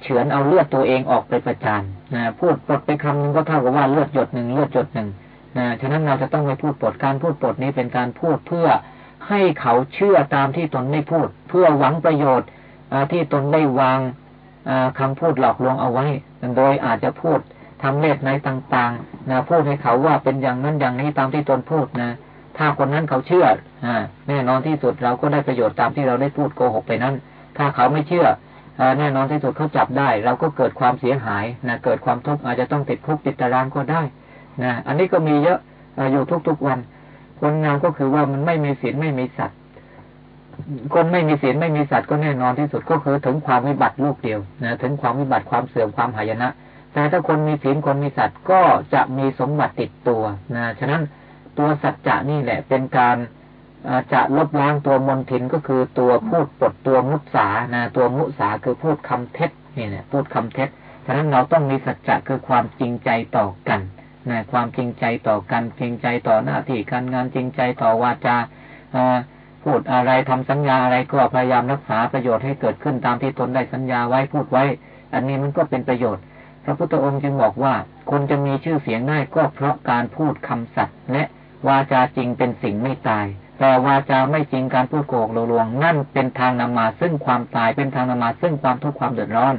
เฉือนเอาเลือดตัวเองออกไปประจานนะพูดปดไปคำนึงก็เท่ากับว่าเลือดหยดหนึ่งเลือดหยดหนึ่งนะฉะนั้นเราจะต้องไม่พูดปดการพูดปดนี้เป็นการพูดเพื่อ ให้เขาเชื่อตามที่ตนได้พูด เพื่อหวังประโยชน์ที่ตนได้วางคำพูดหลอกลวงเอาไว้ โดยอาจจะพูดทำเลสในต่างๆนะพูดให้เขาว่าเป็นอย่างนั้นอย่างนี้ตามที่ตนพูดนะ ถ้าคนนั้นเขาเชื่ออแน่นอนที่สุดเราก็ได้ประโยชน์ตามที่เราได้พูดโกหกไปนั้น ถ้าเขาไม่เชื่อแน่นอนที่สุดเขาจับได้ เราก็เกิดความเสียหายนะเกิดความทุกข์อาจจะต้องติดคุกติดตารางก็ได้นะอันนี้ก็มีเยอะอยู่ทุกๆวัน คนงานก็คือว่ามันไม่มีศีลไม่มีสัตว์คนไม่มีศีลไม่มีสัตว์ก็แน่นอนที่สุดก็คือถึงความวิบัติลูกเดียวนะถึงความวิบัติความเสื่อมความหายนะ แต่ถ้าคนมีศีลคนมีสัตว์ก็จะมีสมบัติติดตัวนะฉะนั้นตัวสัจจะนี่แหละเป็นการจะลบล้างตัวมนทินก็คือตัวพูดปดตัวมุสานะตัวมุสาคือพูดคำเท็จนี่แหละพูดคำเท็จฉะนั้นเราต้องมีสัจจะคือความจริงใจต่อกัน นะความจริงใจต่อกันจริงใจต่อหน้าที่การงานจริงใจต่อวาจาพูดอะไรทำสัญญาอะไรก็พยายามรักษาประโยชน์ให้เกิดขึ้นตามที่ตนได้สัญญาไว้พูดไว้ อันนี้มันก็เป็นประโยชน์ พระพุทธองค์จึงบอกว่า คนจะมีชื่อเสียงได้ก็เพราะการพูดคำสัตย์และวาจาจริงเป็นสิ่งไม่ตาย แต่วาจาไม่จริงการพูดโกหกลวง นั่นเป็นทางนำมาซึ่งความตายเป็นทางนำมาซึ่งความทุกข์ความเดือดร้อน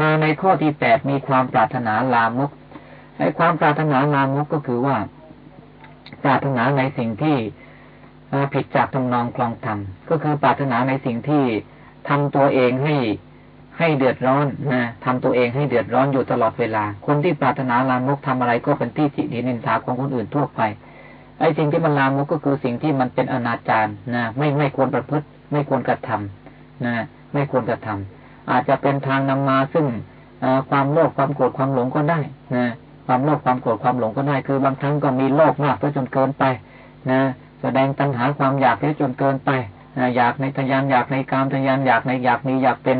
มาในข้อที่แปดมีความปรารถนาลามุก ไอ้ความปรารถนาลามกก็คือว่าปรารถนาในสิ่งที่ผิดจากทำนองคลองธรรมก็คือปรารถนาในสิ่งที่ทำตัวเองให้ให้เดือดร้อนนะทำตัวเองให้เดือดร้อนอยู่ตลอดเวลา คนที่ปรารถนาลามกทำอะไรก็เป็นที่จิตนินทาของคนอื่นทั่วไปไอ้สิ่งที่มันลามกก็คือสิ่งที่มันเป็นอนาจารนะไม่ไม่ควรประพฤติ ไม่ควรกระทำนะไม่ควรกระทำอาจจะเป็นทางนำมาซึ่งความโลภความโกรธความหลงก็ได้นะ ความโลภความโกรธความหลงก็ได้คือบางครั้งก็มีโลภมากจนเกินไปนะแสดงตัณหาความอยากจนเกินไปอยากในทยานอยากในกามทยานอยากในอยากมีอยากเป็น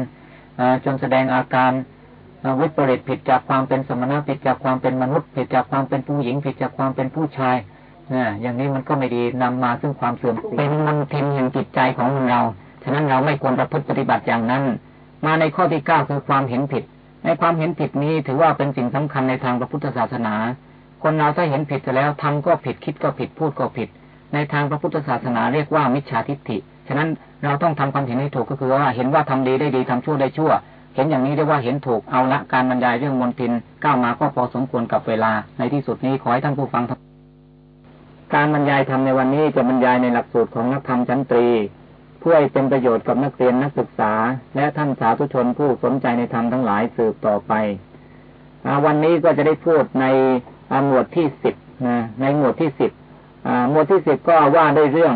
จนแสดงอาการวิปริตผิดจากความเป็นสมณะผิดจากความเป็นมนุษย์ผิดจากความเป็นผู้หญิงผิดจากความเป็นผู้ชายนะอย่างนี้มันก็ไม่ดีนำมาซึ่งความเสื่อมเป็นมันทินแห่งจิตใจของเรา ฉะนั้นเราไม่ควรประพฤติปฏิบัติอย่างนั้น มาในข้อที่เก้าคือความเห็นผิด ในความเห็นผิดนี้ถือว่าเป็นสิ่งสำคัญในทางพระพุทธศาสนา คนเราถ้าเห็นผิดแล้วทำก็ผิดคิดก็ผิดพูดก็ผิด ในทางพระพุทธศาสนาเรียกว่ามิจฉาทิฏฐิ ฉะนั้นเราต้องทำความเห็นให้ถูกก็คือว่าเห็นว่าทำดีได้ดีทำชั่วได้ชั่ว เห็นอย่างนี้ได้ว่าเห็นถูกเอาละการบรรยายเรื่องมนทินก้าวมาก็พอสมควรกับเวลา ในที่สุดนี้ขอให้ท่านผู้ฟังการบรรยายธรรมในวันนี้จะบรรยายในหลักสูตรของนักธรรมชั้นตรี พื่อให้เป็นประโยชน์กับนักเรียนนักศึกษา และท่านสาธุชนผู้สนใจในธรรมทั้งหลายสืบต่อไปวันนี้ก็จะได้พูดในหมวดที่สิบในหมวดที่สิบหมวดที่สิบก็ว่าได้เรื่อง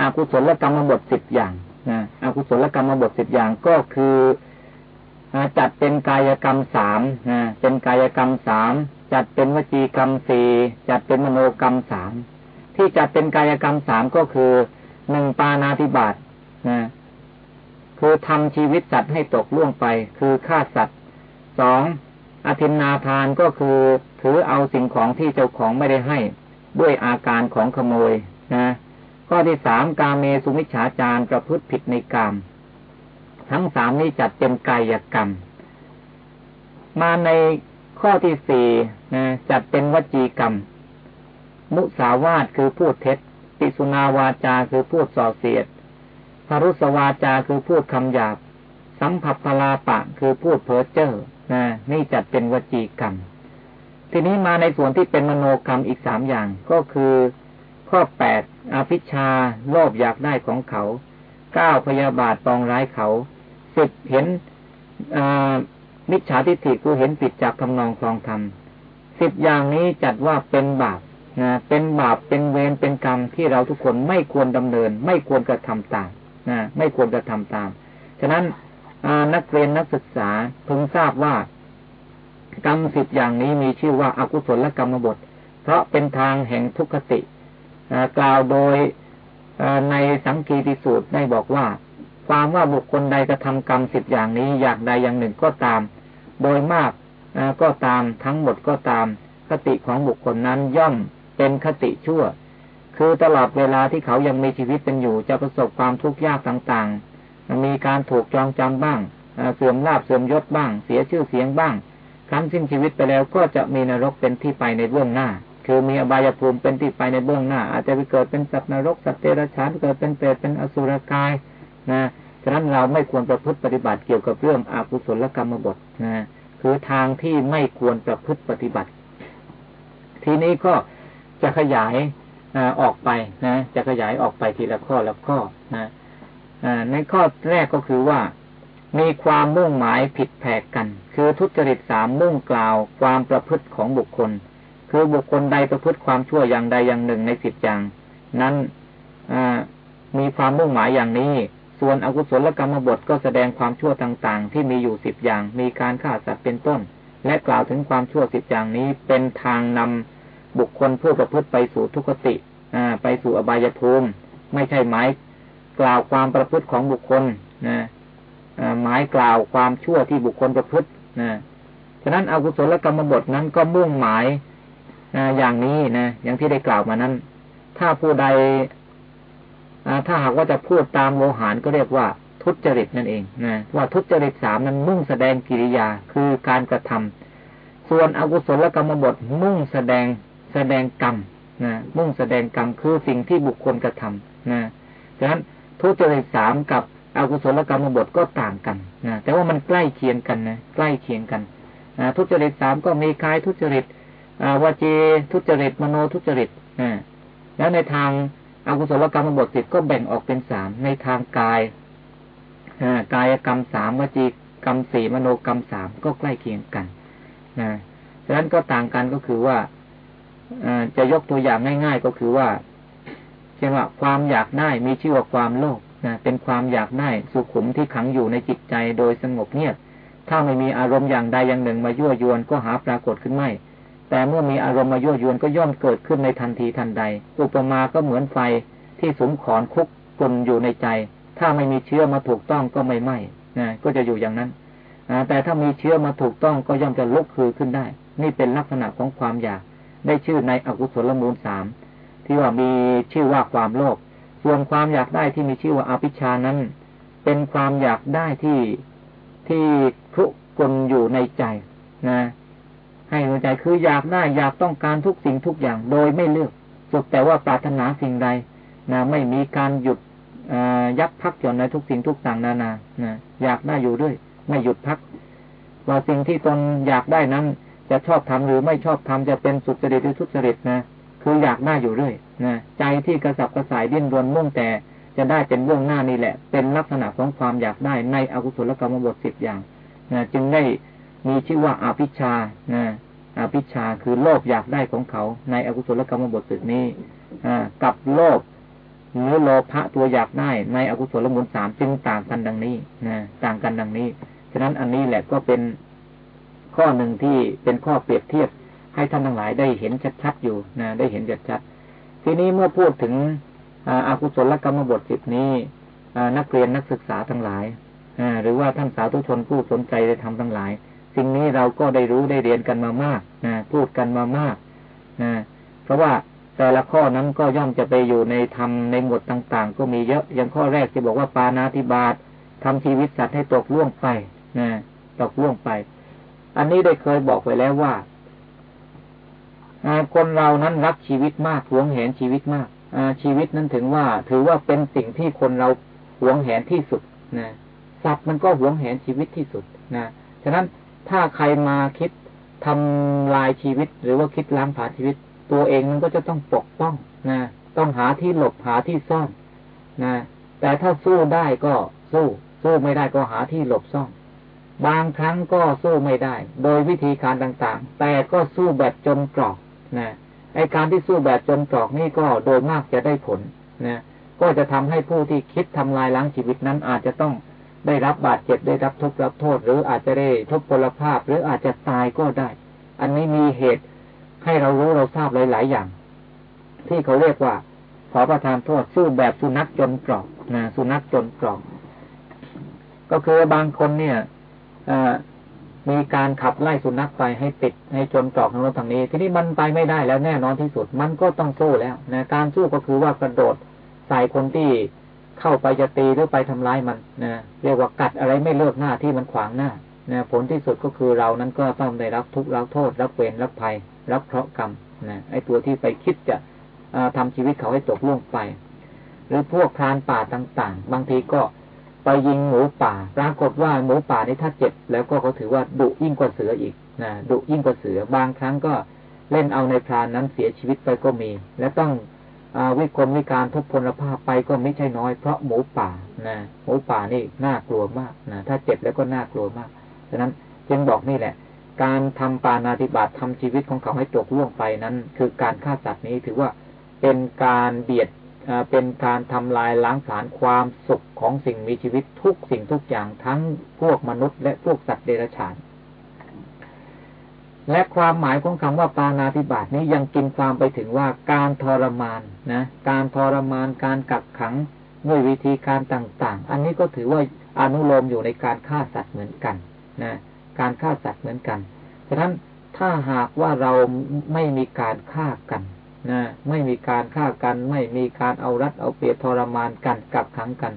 อากุศลกรรมบทสิบอย่างนะอกุศลกรรมบทสิบอย่างก็คือจัดเป็นกายกรรมสามนะเป็นกายกรรมสามจัดเป็นวจีกรรมสี่จัดเป็นมโนกรรมสามที่จัดเป็นกายกรรมสามก็คือหนึ่งปานาธิบาต นะคือทำชีวิตสัตว์ให้ตกล่วงไป คือฆ่าสัตว์สองอธินนาทานก็คือถือเอาสิ่งของที่เจ้าของไม่ได้ให้ ด้วยอาการของขโมยนะข้อที่สามกาเมสุมิชฌาจารประพฤติผิดในกรรมทั้งสามนี้จัดเป็นกายกรรม มาในข้อที่สี่นะจัดเป็นวจีกรรม มุสาวาทคือพูดเท็จ ปิสุนาวาจาคือพูดส่อเสียด พรุสวาจาคือพูดคำหยาบ สัมผัสพลาปะคือพูดเพ้อเจ้อนะนี่จัดเป็นวจีกรรม ทีนี้มาในส่วนที่เป็นมโนกรรมอีกสามอย่างก็คือ ข้อแปดอภิชาโลภอยากได้ของเขาเก้าพยาบาทปองร้ายเขาสิบเห็นมิจฉาทิฏฐิคือเห็นผิดจากทำนองคลองธรรมสิบอย่างนี้จัดว่าเป็นบาปนะเป็นบาปเป็นเวรเป็นกรรมที่เราทุกคนไม่ควรดำเนิน ไม่ควรกระทำตาม นะไม่ควรกระทำตาม ฉะนั้นนักเรียนนักศึกษาพึงทราบว่ากรรมสิบอย่างนี้มีชื่อว่าอากุศลกรรมบท เพราะเป็นทางแห่งทุกขติกล่าวโดยในสังกีติสูตรได้บอกว่า ความว่าบุคคลใดกระทำกรรมสิบอย่างนี้อยากใดอย่างหนึ่งก็ตาม โดยมากก็ตามทั้งหมดก็ตามคติของบุคคลนั้นย่อมเป็นคติชั่ว คือตลอดเวลาที่เขายังมีชีวิตเป็นอยู่ จะประสบความทุกข์ยากต่างๆ มีการถูกจองจำบ้าง เสื่อมลาบเสื่อมยศบ้าง เสียชื่อเสียงบ้าง ครั้นสิ้นชีวิตไปแล้วก็จะมีนรกเป็นที่ไปในเบื้องหน้า คือมีอบายภูมิเป็นที่ไปในเบื้องหน้า อาจจะไปเกิดเป็นสัตว์นรกสัตว์เดรัจฉานเกิดเป็นเปรตเป็นอสุรกายนะฉะนั้นเราไม่ควรประพฤติปฏิบัติเกี่ยวกับเรื่องอากุศลกรรมบทนะคือทางที่ไม่ควรประพฤติปฏิบัติ ทีนี้ก็จะขยาย ออกไปนะ จะขยายออกไปทีละข้อละข้อนะในข้อแรกก็คือว่า มีความมุ่งหมายผิดแผกกัน คือทุจริตสามมุ่งกล่าวความประพฤติของบุคคล คือบุคคลใดประพฤติความชั่วอย่างใดอย่างหนึ่งในสิบอย่าง นั้นมีความมุ่งหมายอย่างนี้ ส่วนอกุศลกรรมบทก็แสดงความชั่วต่างๆ ที่มีอยู่สิบอย่าง มีการฆ่าสัตว์เป็นต้น และกล่าวถึงความชั่วสิบอย่างนี้เป็นทางนำบุคคลผู้ประพฤติไปสู่ทุกติ ไปสู่อบายภูมิ ไม่ใช่หมายกล่าวความประพฤติของบุคคลนะหมายกล่าวความชั่วที่บุคคลประพฤตินะฉะนั้นอกุศลกรรมบทนั้นก็มุ่งหมายอย่างนี้นะอย่างที่ได้กล่าวมานั้น ถ้าผู้ใดถ้าหากว่าจะพูดตามโลหารก็เรียกว่าทุจริตนั่นเองนะว่าทุจริตสามนั้นมุ่งแสดงกิริยาคือการกระทำส่วนอกุศลกรรมบทมุ่งแสดงแสดงกรรม นะมุ่งแสดงกรรมคือสิ่งที่บุคคลกระทำนะดังนั้นทุจริตสามกับอกุศลกรรมบทก็ต่างกันนะแต่ว่ามันใกล้เคียงกันนะใกล้เคียงกันนะทุจริตสามก็มีกายทุจริตวาจีทุจริตมโนทุจริตนะแล้วในทางอากุศลกรรมบทสิบก็แบ่งออกเป็นสามในทางกายกายกรรมสามวจีกรรมสี่มโนกรรมสามก็ใกล้เคียงกันนะดังนั้นก็ต่างกันก็คือว่า จะยกตัวอย่างง่าย ๆ ก็คือว่าเช่นว่าความอยากได้มีชื่อว่าความโลภนะเป็นความอยากได้สุขุมที่ขังอยู่ในจิตใจโดยสงบเงียบถ้าไม่มีอารมณ์อย่างใดอย่างหนึ่งมายั่วยวนก็หาปรากฏขึ้นไม่ แต่เมื่อมีอารมณ์มายั่วยวนก็ย่อมเกิดขึ้นในทันทีทันใด อุปมาก็เหมือนไฟที่สมขอนคุกกลนอยู่ในใจ ถ้าไม่มีเชื้อมาถูกต้องก็ไม่ไหม้นะก็จะอยู่อย่างนั้นแต่ถ้ามีเชื้อมาถูกต้องก็ย่อมจะลุกคือขึ้นได้ นี่เป็นลักษณะของความอยาก ได้ชื่อในอกุศลมูลสามที่ว่ามีชื่อว่าความโลภส่วนความอยากได้ที่มีชื่อว่าอภิชานั้น เป็นความอยากได้ที่ที่ครุกลอยู่ในใจนะ ให้หัวใจคืออยากได้อยากต้องการทุกสิ่งทุกอย่างโดยไม่เลือกสุดแต่ว่าปรารถนาสิ่งใดนะไม่มีการหยุดยักพักหย่อนในทุกสิ่งทุกต่างนานานะอยากได้อยู่ด้วย ไม่หยุดพักว่าสิ่งที่ตนอยากได้นั้น จะชอบทำหรือไม่ชอบทำจะเป็นสุจริตหรือทุจริตนะคืออยากได้อยู่เรื่อยนะใจที่กระสับกระส่ายดิ้นรนมุ่งแต่จะได้เป็นเบื้องหน้านี่แหละ เป็นลักษณะของความอยากได้ในอกุศลกรรมบทสิบอย่างนะจึงได้มีชื่อว่าอาภิชานะอาภิชาคือโลภอยากได้ของเขาในอกุศลกรรมบทสิบนี้กับโลภหรือโลภะตัวอยากได้ในอกุศลมูลสามจึงต่างกันดังนี้นะต่างกันดังนี้ ฉะนั้นอันนี้แหละก็เป็น ข้อหนึ่งที่เป็นข้อเปรียบเทียบ ให้ท่านทั้งหลายได้เห็นชัดๆอยู่นะได้เห็นชัดๆทีนี้เมื่อพูดถึงอากุศลกรรมบทสิบนี้นักเรียนนักศึกษาทั้งหลายหรือว่าท่านสาธุชนผู้สนใจได้ทำทั้งหลาย สิ่งนี้เราก็ได้รู้ได้เรียนกันมามากนะพูดกันมามากนะเพราะว่าแต่ละข้อนั้นก็ย่อมจะไปอยู่ในธรรมในหมวดต่าง ๆ ก็มีเยอะอย่างข้อแรกที่บอกว่าปานาธิบาตทำชีวิตสัตว์ให้ตกล่วงไปนะตกล่วงไป อันนี้ได้เคยบอกไปแล้วว่าคนเรานั้นรักชีวิตมากหวงแหนชีวิตมากชีวิตนั้นถึงว่า ถือว่าเป็นสิ่งที่คนเราหวงแหนที่สุดนะสัตว์มันก็หวงแหนชีวิตที่สุดนะฉะนั้นถ้าใครมาคิดทำลายชีวิต หรือว่าคิดล้างผลาญชีวิต ตัวเองมันก็จะต้องปกป้องนะต้องหาที่หลบหาที่ซ่อนนะแต่ถ้าสู้ได้ก็สู้ สู้ไม่ได้ก็หาที่หลบซ่อน บางครั้งก็สู้ไม่ได้ โดยวิธีการต่างๆ แต่ก็สู้แบบจนกรอกนะไอการที่สู้แบบจนกรอกนี่ก็โดยมากจะได้ผลนะก็จะทำให้ผู้ที่คิดทำลายล้างชีวิตนั้นอาจจะต้องได้รับบาดเจ็บได้รับทุกข์รับโทษ หรืออาจจะได้ทุพพลภาพ หรืออาจจะตายก็ได้ อันนี้มีเหตุให้เรารู้เราทราบหลาย ๆ อย่าง ที่เขาเรียกว่า ขอประทานโทษสู้แบบสุนัขจนกรอกนะสุนัขจนกรอก ก็คือบางคนเนี่ย มีการขับไล่สุนัขไปให้ติดให้จนกรอกทางโน้นทางนี้ ทีนี้มันไปไม่ได้แล้วแน่นอนที่สุด มันก็ต้องสู้แล้วนะการสู้ก็คือว่ากระโดดใส่คนที่เข้าไปจะตีหรือไปทำร้ายมันนะเรียกว่ากัดอะไรไม่เลิกหน้าที่มันขวางหน้านะผลที่สุดก็คือเรานั้นก็ต้องได้รับทุกข์รับโทษ รับเวรรับภัย รับเคราะห์กรรมนะไอ้ตัวที่ไปคิดจะทำชีวิตเขาให้ตกล่วงไป หรือพวกพรานป่าต่าง ๆ บางทีก็ ไปยิงหมูป่า ปรากฏว่าหมูป่านี่ถ้าเจ็บ แล้วก็เขาถือว่าดุยิ่งกว่าเสืออีกนะดุยิ่งกว่าเสือบางครั้งก็เล่นเอาในพรานนั้นเสียชีวิตไปก็มี และต้องวิกลวิการทุพพลภาพไปก็ไม่ใช่น้อยเพราะหมูป่านะหมูป่านี่น่ากลัวมากนะถ้าเจ็บแล้วก็น่ากลัวมากฉะนั้นจึงบอกนี่แหละ การทำปานาธิบาตทำชีวิตของเขาให้ตกล่วงไปนั้น คือการฆ่าสัตว์นี้ถือว่าเป็นการเบียด เป็นการทำลายล้างผลาญความสุขของสิ่งมีชีวิตทุกสิ่งทุกอย่างทั้งพวกมนุษย์และพวกสัตว์เดรัจฉาน และความหมายของคำว่าปานาธิบาตนี้ยังกินความไปถึงว่าการทรมานนะ การทรมานการกักขังด้วยวิธีการต่างๆ อันนี้ก็ถือว่าอนุโลมอยู่ในการฆ่าสัตว์เหมือนกันนะการฆ่าสัตว์เหมือนกัน ฉะนั้นถ้าหากว่าเราไม่มีการฆ่ากัน นะไม่มีการฆ่ากัน ไม่มีการเอารัดเอาเปรียบทรมานกันกักขังกัน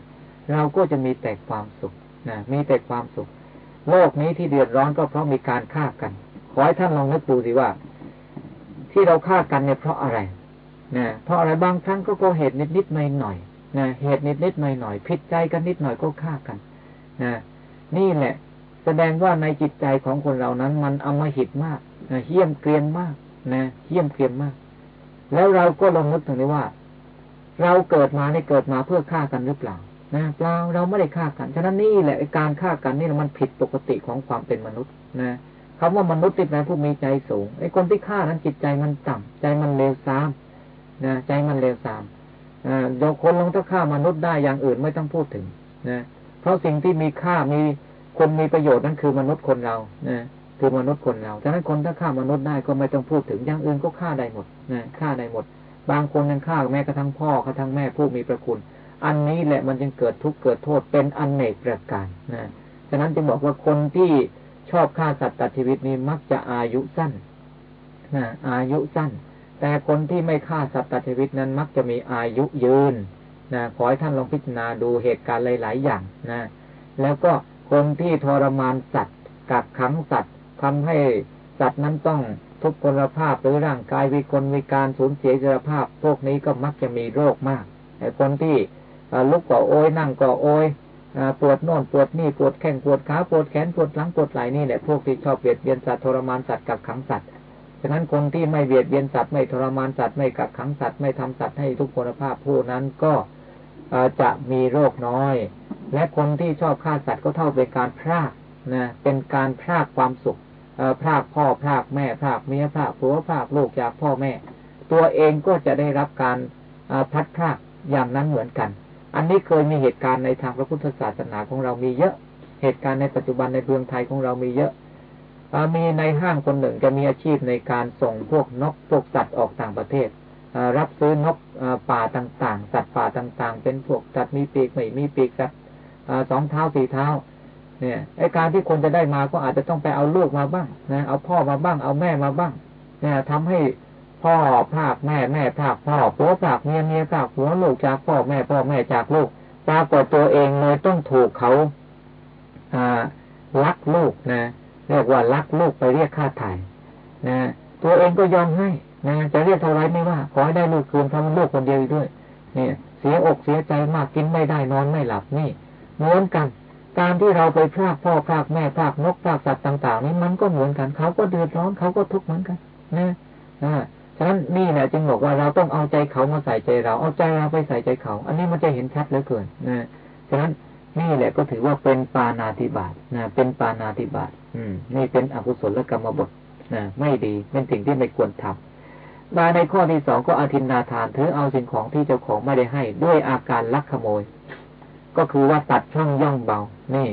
เราก็จะมีแต่ความสุขนะมีแต่ความสุข โลกนี้ที่เดือดร้อนก็เพราะมีการฆ่ากัน ขอให้ท่านลองนึกดูสิว่า ที่เราฆ่ากันเนี่ยเพราะอะไรนะเพราะอะไรบางครั้งก็ก็เหตุนิดนิดหน่อยหน่อยนะเหตุนิดนิดหน่อยหน่อยผิดใจกันนิดหน่อยก็ฆ่ากันนะนี่แหละ แสดงว่าในจิตใจของคนเรานั้น มันอมหิตมากนะเหี้ยมเกรียนมากนะเหี้ยมเกรียนมาก แล้วเราก็ลองนึกถึงเลยว่า เราเกิดมาในเกิดมาเพื่อฆ่ากันหรือเปล่านะเปล่าเราไม่ได้ฆ่ากัน ฉะนั้นนี่แหละการฆ่ากันนี่มันผิดปกติของความเป็นมนุษย์นะคำว่ามนุษย์ที่แปลผู้มีใจสูงไอ้คนที่ฆ่านั้นจิตใจมันต่ำใจมันเลวทรามนะใจมันเลวทรามอ่าโยคนลงถ้าฆ่ามนุษย์ได้อย่างอื่นไม่ต้องพูดถึงนะเพราะสิ่งที่มีค่ามีคนมีประโยชน์นั่นคือมนุษย์คนเรานะ คือมนุษย์คนเราฉะนั้นคนถ้าฆ่ามนุษย์ได้ก็ไม่ต้องพูดถึงอย่างอื่นก็ฆ่าได้หมดนะฆ่าได้หมด บางคนยังฆ่าแม้กระทั่งพ่อกระทั่งแม่ผู้มีประคุณ อันนี้แหละมันจึงเกิดทุกข์เกิดโทษเป็นอันเนกประการนะฉะนั้นจึงบอกว่าคนที่ชอบฆ่าสัตว์ตัดชีวิตนี้มักจะอายุสั้นนะอายุสั้น แต่คนที่ไม่ฆ่าสัตว์ตัดชีวิตนั้นมักจะมีอายุยืนนะขอให้ท่านลองพิจารณาดูเหตุการณ์หลาย ๆ อย่างนะ แล้วก็คนที่ทรมานสัตว์กักขังสัตว์ ทำให้สัตว์นั้นต้องทุกพลภาพหรือร่างกายวิกลวิการสูญเสียสรภาพ พวกนี้ก็มักจะมีโรคมากแต่คนที่ลุกก็โอยนั่งก็โอยปวดโน่นปวดนี่ปวดแข้งปวดขาปวดแขนปวดหลังปวดไหล่นี่แหละพวกที่ชอบเบียดเบียนสัตว์ทรมานสัตว์กับขังสัตว์ฉะนั้นคนที่ไม่เบียดเบียนสัตว์ไม่ทรมานสัตว์ไม่กักขังสัตว์ไม่ทำสัตว์ให้ทุกพลภาพผู้นั้นก็จะมีโรคน้อย และคนที่ชอบฆ่าสัตว์ก็เท่าเป็นการพรากนะเป็นการพรากความสุข พรากพ่อพรากแม่พรากเมียพรากผัวพรากลูกจากพ่อแม่ ตัวเองก็จะได้รับการพัดพรากอย่างนั้นเหมือนกัน อันนี้เคยมีเหตุการณ์ในทางพระพุทธศาสนาของเรามีเยอะ เหตุการณ์ในปัจจุบันในเมืองไทยของเรามีเยอะมีในห้างคนหนึ่งจะมีอาชีพในการส่งพวกนกพวกสัตว์ออกต่างประเทศรับซื้อนกป่าต่างๆ สัตว์ป่าต่างๆ เป็นพวกสัตว์มีปีกไม่มีปีกสัตว์สองเท้าสี่เท้า เนี่ยไอการที่คนจะได้มาก็อาจจะต้องไปเอาลูกมาบ้างนะเอาพ่อมาบ้าง เอาแม่มาบ้าง เนี่ยทำให้พ่อภาคแม่แม่ภาคพ่อผัวภาคเมียเมียภาคผัวลูกจากพ่อแม่พ่อแม่จากลูกปรากฏตัวเองเลยต้องถูกเขาอ่าลักลูกนะเรียกว่าลักลูกไปเรียกค่าถ่ายนะตัวเองก็ยอมให้นะจะเรียกเท่าไรไม่ว่า ขอให้ได้ลูกคืนทำลูกคนเดียวด้วย เนี่ย เสียอกเสียใจมากกินไม่ได้นอนไม่หลับนี่มือนกัน การที่เราไปพรากพ่อพรากแม่พรากนกพรากสัตว์ต่างๆนี่มันก็เหมือนกันเขาก็เดือดร้อนเขาก็ทุกข์เหมือนกันนะนะฉะนั้นนี่แหละจึงบอกว่าเราต้องเอาใจเขามาใส่ใจเราเอาใจเราไปใส่ใจเขา อันนี้มันจะเห็นชัดเหลือเกินนะฉะนั้นนี่แหละก็ถือว่าเป็นปานาติบาตนะเป็นปานาติบาตอืม นี่เป็นอกุศลกรรมบทนะไม่ดีเป็นสิ่งที่ไม่ควรทำมาในข้อที่สองก็อาทินนาทานถือเอาสิ่งของที่เจ้าของไม่ได้ให้ ด้วยอาการลักขโมย ก็คือว่าตัดช่องย่องเบา นี่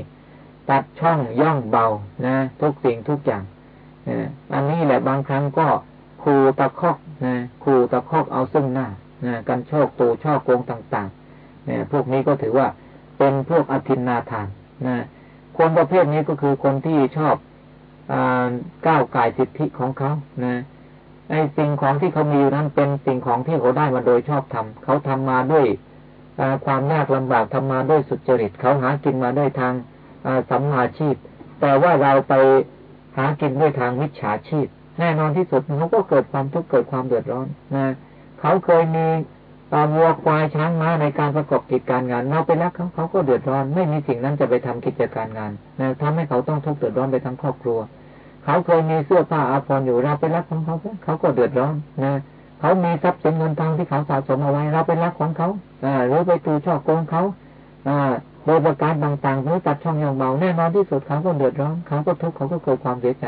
ตัดช่องย่องเบา นะ ทุกสิ่งทุกอย่างอันนี้แหละบางครั้งก็ครูตะคอกนะครูตะคอกเอาซึ่งหน้านะกันโชคตูช่อโกงต่างๆเนี่ยพวกนี้ก็ถือว่าเป็นพวกอธินนาทานนะคนประเภทนี้ก็คือคนที่ชอบอก้าวไก่สิทธิของเขานะไอ้สิ่งของที่เขามีอยู่นั้นเป็นสิ่งของที่เขาได้มาโดยชอบทำเขาทำมาด้วย ความยากลำบากทำมาด้วยสุจริตเขาหากินมาด้วยทางสัมมาชีพ แต่ว่าเราไปหากินด้วยทางมิจฉาชีพ แน่นอนที่สุดเขาก็เกิดความทุกข์เกิดความเดือดร้อนนะเขาเคยมีวัวควายช้างม้าในการประกอบกิจการงานเราไปรักเขาเขาก็เดือดร้อน ไม่มีสิ่งนั้นจะไปทำกิจการงานนะทำให้เขาต้องทุกข์เดือดร้อนไปทั้งครอบครัว เขาเคยมีเสื้อผ้าอาภรณ์อยู่เราไปรักของเขาเขาก็เดือดร้อนนะ เขามีทรัพย์สินเงินทองที่เขาสะสมเอาไว้ เราไปรักของเขาอ่าหรือไปตูช่อโกงเขาอ่าโดยประการต่างๆหรือตัดช่องอย่างเบาแน่นอนที่สุดเขาก็เดือดร้อนเขาก็ทุกข์เขาก็เกิดความเสียใจ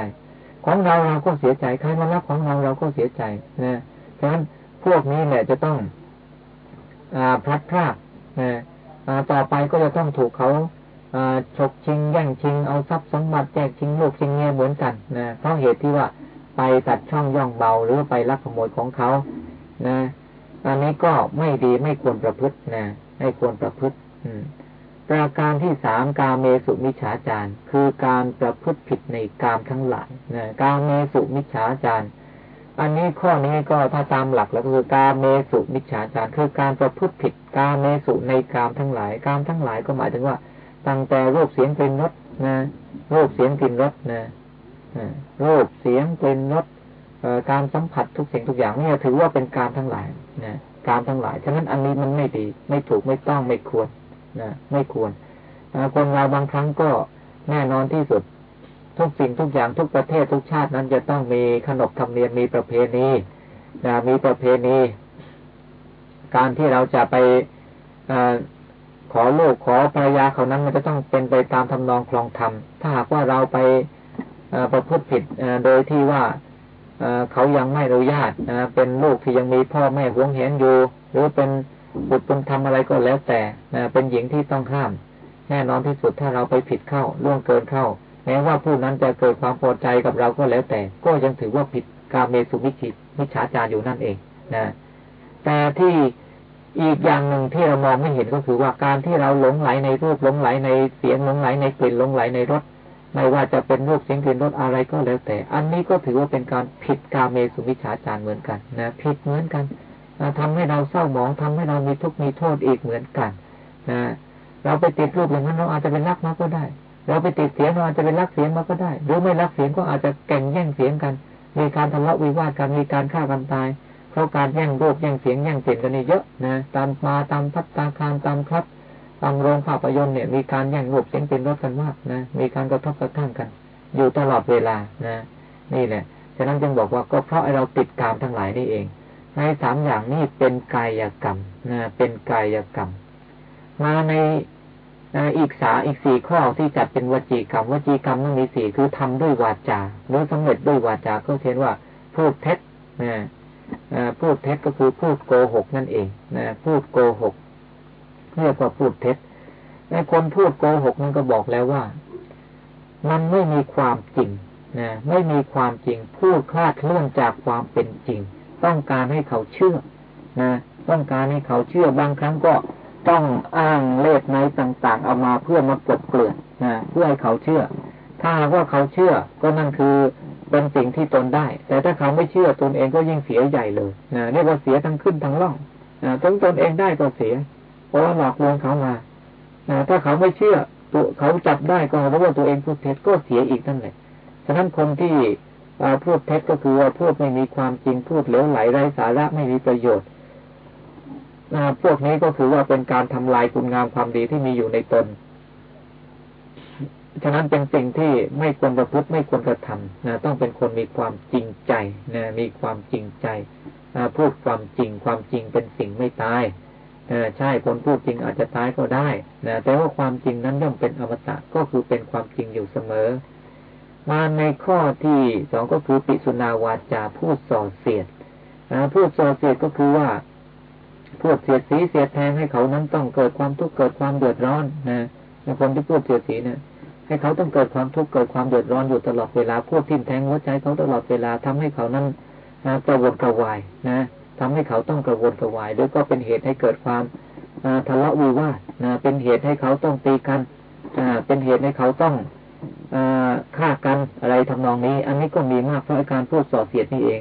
ของเราเราก็เสียใจใครมารักของเราเราก็เสียใจนะเพราะฉะนั้นพวกนี้แหละจะต้องพลัดพรากนะต่อไปก็จะต้องถูกเขาฉกชิงแย่งชิงเอาทรัพย์สมบัติแจกชิงลูกชิงเมียเหมือนกันนะเพราะเหตุที่ว่า ไปตัดช่องย่องเบาหรือไปลักขโมยของเขานะอันนี้ก็ไม่ดีไม่ควรประพฤตินะไม่ควรประพฤติประการที่สามกาเมสุมิฉาจารคือการประพฤติผิดในกามทั้งหลายนะกาเมสุมิฉาจารอันนี้ข้อนี้ก็ถ้าตามหลักแล้วก็คือการเมสุมิฉาจารคือการประพฤติผิดการเมสุในกามทั้งหลายกามทั้งหลายก็หมายถึงว่าตั้งแต่รูปเสียงเป็นรสนะรูปเสียงกลิ่นรสนะ รูปเสียงเป็นรสการสัมผัสทุกสิ่งทุกอย่างนี่ถือว่าเป็นการทั้งหลายนะการทั้งหลาย ฉะนั้นอันนี้มันไม่ดี ไม่ถูกไม่ต้องไม่ควรนะไม่ควรคนเราบางครั้งก็แน่นอนที่สุด ทุกสิ่งทุกอย่างทุกประเทศทุกชาตินั้นจะต้องมีขนบธรรมเนียมมีประเพณีนะมีประเพณี การที่เราจะไปอขอลูกขอภรรยาเขานั้นมันจะต้องเป็นไปตามทำนองคลองธรรมถ้าหากว่าเราไป ประพฤติผิดโดยที่ว่าเขายังไม่อนุญาตเป็นลูกที่ยังมีพ่อแม่หวงเห็นอยู่ หรือเป็นบุตรเป็นทำอะไรก็แล้วแต่เป็นหญิงที่ต้องห้าม แน่นอนที่สุดถ้าเราไปผิดเข้าล่วงเกินเข้า แม้ว่าผู้นั้นจะเกิดความพอใจกับเราก็แล้วแต่ ก็ยังถือว่าผิดกาเมสุมิจิมิจฉาจารอยู่นั่นเองนะแต่ที่อีกอย่างหนึ่งที่เรามองไม่เห็นก็คือว่าการที่เราหลงไหลในรูปหลงไหลในเสียงหลงไหลในกลิ่นหลงไหลในรส ไม่ว่าจะเป็นรูปเสียงกลิ่นรสอะไรก็แล้วแต่ อันนี้ก็ถือว่าเป็นการผิดกาเมสุมิจฉาจารเหมือนกันนะผิดเหมือนกันทำให้เราเศร้าหมองทำให้เรามีทุกข์มีโทษอีกเหมือนกันนะเราไปติดรูปอย่างนั้นเราอาจจะเป็นรักมาก็ได้ เราไปติดเสียงเราอาจจะเป็นรักเสียงมาก็ได้ หรือไม่รักเสียงก็อาจจะแก่งแย่งเสียงกัน มีการทะเลาะวิวาทกันมีการฆ่ากันตายเพราะการแย่งรูปแย่งเสียงแย่งเสียงกันนี่เยอะนะตามมาตามพัฒนาการตามครับ ตามโรงภาพยนตร์เนี่ยมีการแย่งรูปเสียงเป็นรถกันมากนะ มีการกระทบกระทั่งกัน อยู่ตลอดเวลานะ นี่แหละ ฉะนั้นจึงบอกว่าก็เพราะเราติดกามทั้งหลายนี่เองในสามอย่างนี้เป็นกายกรรมนะเป็นกายกรรม มาในอีกสาอีกสี่ข้อที่จัดเป็นวจีกรรมวจีกรรมนั่นมีสี่คือทำด้วยวาจาหรือสำเร็จด้วยวาจาก็เช่นว่าพูดเท็จนะพูดเท็จก็คือพูดโกหกนั่นเองนะพูดโกหก เรียกว่าพูดเท็จในคนพูดโกหกนั่นก็บอกแล้วว่า มันไม่มีความจริงนะไม่มีความจริง พูดคลาดเคลื่อนจากความเป็นจริง ต้องการให้เขาเชื่อนะต้องการให้เขาเชื่อบางครั้งก็ต้องอ้างเลขในต่างๆ เอามาเพื่อมากดเกลื่อนนะเพื่อให้เขาเชื่อ ถ้าว่าเขาเชื่อก็นั่นคือเป็นสิ่งที่ตนได้ แต่ถ้าเขาไม่เชื่อตนเองก็ยิ่งเสียใหญ่เลยนะเรียกว่าเสียทั้งขึ้นทั้งล่องนะทั้งตนเองได้ก็เสีย เพราะว่าหลอกลวงเขามานะถ้าเขาไม่เชื่อ ตัวเขาจับได้ก็เพราะว่าตัวเองพูดเท็จก็เสียอีกนั่นแหละฉะนั้นคนที่พูดเท็จก็คือว่าพูดไม่มีความจริงพูดเหลวไหลไร้สาระไม่มีประโยชน์พวกนี้ก็คือว่าเป็นการทำลายคุณงามความดีที่มีอยู่ในตน ฉะนั้นเป็นสิ่งที่ไม่ควรประพฤติไม่ควรกระทำนะต้องเป็นคนมีความจริงใจนะมีความจริงใจพูดความจริงความจริงเป็นสิ่งไม่ตาย ใช่คนพูดจริงอาจจะตายก็ได้นะแต่ว่าความจริงนั้นย่อมเป็นอมตะก็คือเป็นความจริงอยู่เสมอ มาในข้อที่สองก็คือปิสุนาวาจาพูดส่อเสียดพูดส่อเสียดก็คือว่าพูดเสียดสีเสียดแทงให้เขานั้นต้องเกิดความทุกข์เกิดความเดือดร้อนนะในคนที่พูดเสียดสีเนี่ยให้เขาต้องเกิดความทุกข์เกิดความเดือดร้อนอยู่ตลอดเวลาพูดทิ่มแทงหัวใจเขาตลอดเวลาทำให้เขานั้นกระวนกระวายนะ ทำให้เขาต้องกระวนกระวายด้วยก็เป็นเหตุให้เกิดความทะเลาะวิวาทเป็นเหตุให้เขาต้องตีกันเป็นเหตุให้เขาต้องฆ่ากันอะไรทำนองนี้ อันนี้ก็มีมากเพราะการพูดส่อเสียดนี่เอง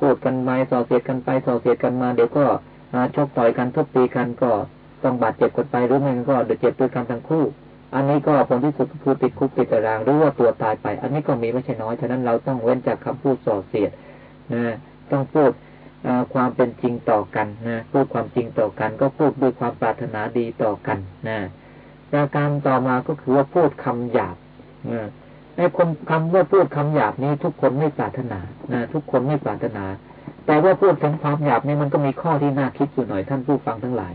พูดกันไปส่อเสียดกันไปส่อเสียดกันมา เดี๋ยวก็ชกต่อยกันทุบตีกันก็ต้องบาดเจ็บกันไปหรือไม่ก็เดือดเจ็บด้วยกันทั้งคู่ อันนี้ก็ผลที่สุดคือติดคุกติดตารางหรือว่าตัวตายไป อันนี้ก็มีไม่ใช่น้อยฉะนั้นเราต้องเว้นจากคำพูดส่อเสียดนะต้องพูด ความเป็นจริงต่อกันนะพูดความจริงต่อกัน ก็พูดด้วยความปรารถนาดีต่อกันนะประการต่อมาก็คือว่าพูดคำหยาบนะในคนคำว่าพูดคำหยาบนี้ทุกคนไม่ปรารถนานะทุกคนไม่ปรารถนา แต่ว่าพูดถึงความหยาบนี่มันก็มีข้อที่น่าคิดอยู่หน่อยท่านผู้ฟังทั้งหลาย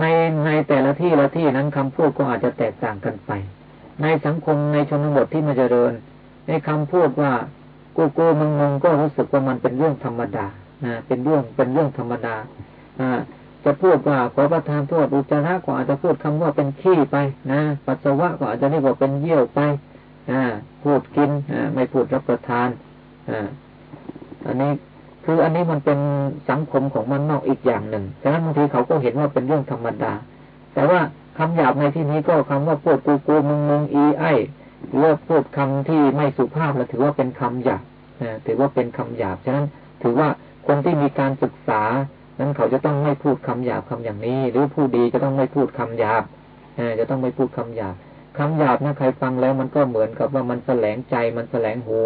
ในในแต่ละที่ละที่นั้นคำพูดก็อาจจะแตกต่างกันไป ในสังคมในชนบทที่มาเจริญ ในคำพูดว่า กูกูมึงมึงก็รู้สึกว่ามันเป็นเรื่องธรรมดานะเป็นเรื่องเป็นเรื่องธรรมดาอ่าจะพูดว่าขอประทานโทษอุจจาระก็อาจจะพูดคำว่าเป็นขี้ไปนะปัสสาวะก็อาจจะเรียกว่าเป็นเยี่ยวไปอ่าพูดกินอ่าไม่พูดรับประทานอ่าอันนี้คืออันนี้มันเป็นสังคมของมันนอกอีกอย่างหนึ่งฉะนั้นบางทีเขาก็เห็นว่าเป็นเรื่องธรรมดา แต่ว่าคำหยาบในที่นี้ก็คำว่าพูดกูกูมึงมึงอีไอ หรือพูดคำที่ไม่สุภาพแล้วถือว่าเป็นคำหยาบนะถือว่าเป็นคำหยาบฉะนั้น ถือว่าคนที่มีการศึกษา นั้นเขาจะต้องไม่พูดคำหยาบคำอย่างนี้ หรือผู้ดีจะต้องไม่พูดคำหยาบจะต้องไม่พูดคำหยาบคำหยาบนะใครฟังแล้วมันก็เหมือนกับว่ามันแสลงใจมันแสลงหู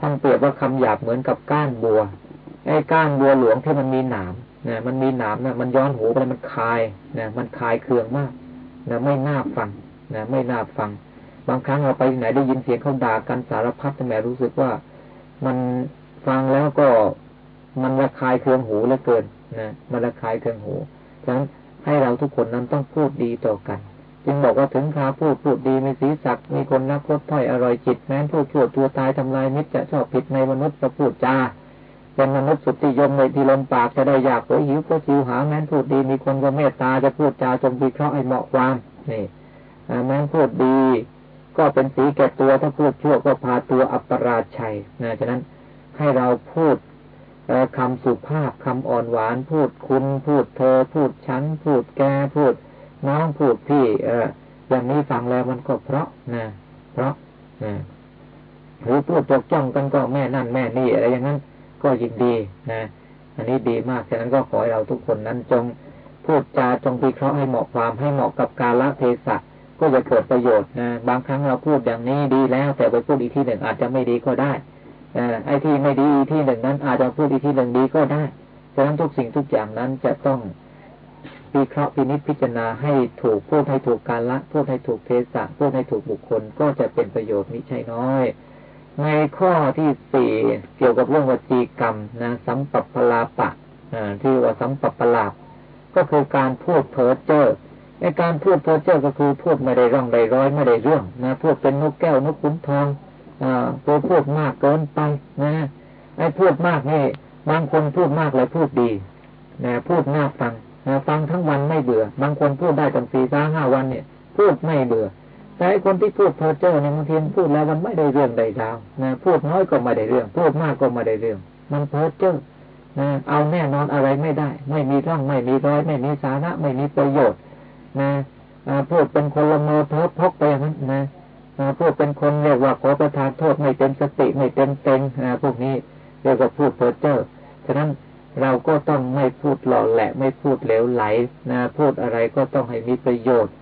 ท่านเปรียบว่าคำหยาบเหมือนกับก้านบัวไอ้ก้านบัวหลวงที่มันมีหนามนะมันมีหนามนะมันย้อนหูไปมันคายนะมันคายเคืองมากนะไม่น่าฟังนะไม่น่าฟัง บางครั้งเราไปไหนได้ยินเสียงเขาด่ากันสารพัดแต่แม่รู้สึกว่ามันฟังแล้วก็มันระคายเคืองหูเหลือเกินนะมันระคายเคืองหูฉะนั้นให้เราทุกคนนั้นต้องพูดดีต่อกัน จึงบอกว่าถึงคาพูดพูดดีมีสีสักมีคนรักรสถ้อยอร่อยจิตแม้นพูดชั่วตัวตายทำลายมิตรจะชอบผิดในมนุษย์จะพูดจาเป็นมนุษย์สุดที่ยมในที่ลมปากจะได้อยากโอยหิวก็ชิวหาแม้นพูดดีมีคนก็เมตตาจะพูดจาจงพิเคราะห์ให้เหมาะความนี่แม้นพูดดี ก็เป็นสีแก่ตัวถ้าพูดชั่วก็พาตัวอัปราชัยนะฉะนั้นให้เราพูดคำสุภาพคำอ่อนหวาน พูดคุณพูดเธอ พูดฉัน พูดแกพูด น้องพูดพี่เอออย่างนี้ฟังแล้วมันก็เพราะนะเพราะนะหรือพูดจกจ้องกันก็แม่นั่นแม่นี่อะไรอย่างนั้น ก็ยินดีนะอันนี้ดีมากฉะนั้นก็ขอให้เราทุกคนนั้นจง พูดจาจงพิเคราะห์ให้เหมาะความให้เหมาะกับกาลเทศะ ก็จะเกิดประโยชน์นะบางครั้งเราพูดอย่างนี้ดีแล้ว แต่ไปพูดอีกที่หนึ่งอาจจะไม่ดีก็ได้อไอ้ที่ไม่ดีที่หนึ่งนั้น อาจจะพูดอีกที่หนึ่งดีก็ได้ฉะนั้นทุกสิ่งทุกอย่างนั้นจะต้องวิเคราะห์พินิจพิจารณาให้ถูกพูดให้ถูกการละพูดให้ถูกเทศะพูดให้ถูกบุคคลก็จะเป็นประโยชน์มิใช่น้อย ในข้อที่สี่เกี่ยวกับเรื่องวจีกรรมนะสัมปัปลาปะที่ว่าสัมปัปลาบก็คือการพูดเพ้อเจ้อ ในการพูดพอเจ้อก็คือพูดไม่ได้ร่องใดร้อยไม่ได้เรื่องนะพูดเป็นนกแก้วนกขุนทองอ่าตัวพูดมากเกินไปนะไอ้พูดมากนี่บางคนพูดมากเลยพูดดีนะพูดน่าฟังนะฟังทั้งวันไม่เบื่อ บางคนพูดได้ตั้งสี่สาห้าวันเนี่ย พูดไม่เบื่อ แต่คนที่พูดเพอเจ้อเนี่ยบางทีพูดแล้วมันไม่ได้เรื่องใดดาวนะพูดน้อยก็ไม่ได้เรื่อง พูดมากก็ไม่ได้เรื่อง มันเพอเจ้อนะเอาแน่นอนอะไรไม่ได้ ไม่มีร่องไม่มีร้อย ไม่มีสาระไม่มีประโยชน์ นะพูดเป็นคนละเมอเพ้อพกไปอย่างนั้นนะพูดเป็นคนเรียกว่าขอประทานโทษไม่เป็นสติไม่เป็นเต็งพวกนี้เรียกว่าพูดเพ้อเจ้อฉะนั้นเราก็ต้องไม่พูดหล่อแหละ ไม่พูดเหลวไหลนะพูดอะไรก็ต้องให้มีประโยชน์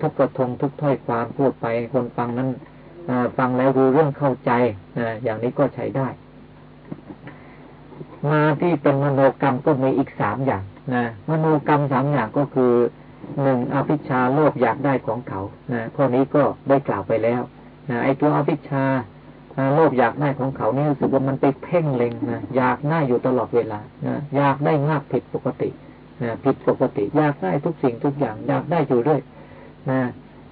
ทุกกระทงทุกถ้อยความพูดไปคนฟังนั้นฟังแล้วรู้เรื่องเข้าใจนะอย่างนี้ก็ใช้ได้ มาที่เป็นมโนกรรมก็มีอีกสามอย่างนะมโนกรรมสามอย่างก็คือ หนึ่งอภิชาโลภอยากได้ของเขานะข้อนี้ก็ได้กล่าวไปแล้วนะไอ้ตัวอภิชาโลภอยากได้ของเขานี่รู้สึกว่ามันไปเพ่งเล็งนะอยากได้อยู่ตลอดเวลานะอยากได้มากผิดปกตินะผิดปกติ อยากได้ทุกสิ่งทุกอย่าง อยากได้อยู่ด้วยนะ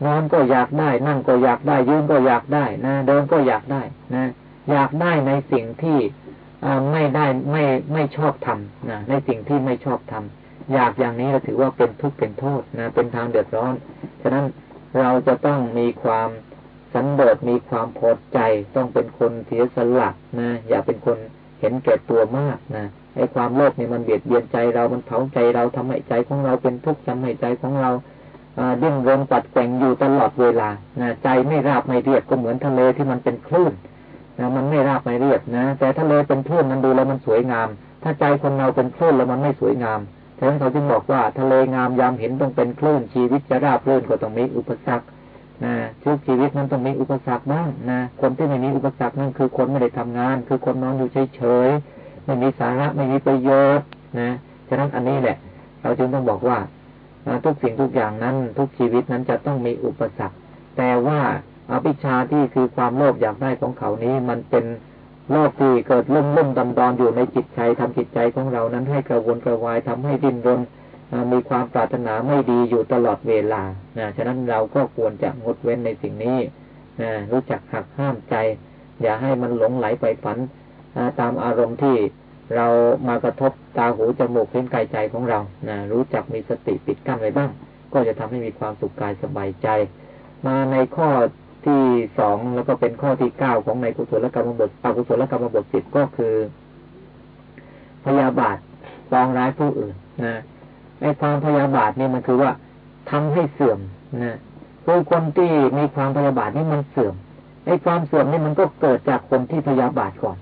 นอนก็อยากได้ นั่งก็อยากได้ ยืนก็อยากได้นะเดินก็อยากได้นะอยากได้ในสิ่งที่ไม่ได้ไม่ไม่ชอบทำนะในสิ่งที่ไม่ชอบทำ อยากอย่างนี้เราถือว่าเป็นทุกข์เป็นโทษนะเป็นทางเดือดร้อน ฉะนั้นเราจะต้องมีความสันโดษมีความพอใจต้องเป็นคนเสียสละนะอย่าเป็นคนเห็นแก่ตัวมากนะไอ้ความโลภนี่มันเบียดเบียนใจเรามันเผาใจเราทำให้ใจของเราเป็นทุกข์ทำให้ใจของเราดิ้นรนปัดแกงอยู่ตลอดเวลานะใจไม่ราบไม่เรียบก็เหมือนทะเลที่มันเป็นคลื่นนะมันไม่ราบไม่เรียบนะ แต่ทะเลเป็นคลื่นมันดูแล้วมันสวยงาม ถ้าใจคนเราเป็นคลื่นแล้วมันไม่สวยงามะนั้นเขาจึงบอกว่า ทะเลงามยามเห็นต้องเป็นคลื่นชีวิตจะราบรื่นก็ต้องมีอุปสรรคนะทุกชีวิตนั้นต้องมีอุปสรรคบ้างนะคนที่ไม่มีอุปสรรคนั่นคือคนไม่ได้ทำงาน คือคนนอนอยู่เฉยๆไม่มีสาระไม่มีประโยชน์นะฉะนั้นอันนี้แหละ เราจึงต้องบอกว่าทุกสิ่งทุกอย่างนั้น ทุกชีวิตนั้นจะต้องมีอุปสรรค แต่ว่าอภิชาที่คือความโลภอยากได้ของเขานี้มันเป็น โลภที่เกิดลุ่มลุ่มดำดอนอยู่ในจิตใจทำจิตใจของเรานั้นให้กระวนกระวายทำให้ดิ้นรนมีความปรารถนาไม่ดีอยู่ตลอดเวลานะฉะนั้นเราก็ควรจะงดเว้นในสิ่งนี้นะรู้จักหักห้ามใจ อย่าให้มันหลงไหลไปฝันตามอารมณ์ที่เรามากระทบตาหูจมูกเล่นกายใจของเรานะรู้จักมีสติปิดกั้นไว้บ้าง ก็จะทำให้มีความสุขกายสบายใจ มาในข้อ ที่สองแล้วก็เป็นข้อที่เก้าของในกุศลกรรมบทอกุศลกรรมบทสิบก็คือ พยาบาทปองร้ายผู้อื่นนะไอ้ความพยาบาทนี่มันคือว่าทำให้เสื่อมนะคือคนที่มีความพยาบาทนี่มันเสื่อมไอ้ความเสื่อมนี่มันก็เกิดจากคนที่พยาบาทก่อน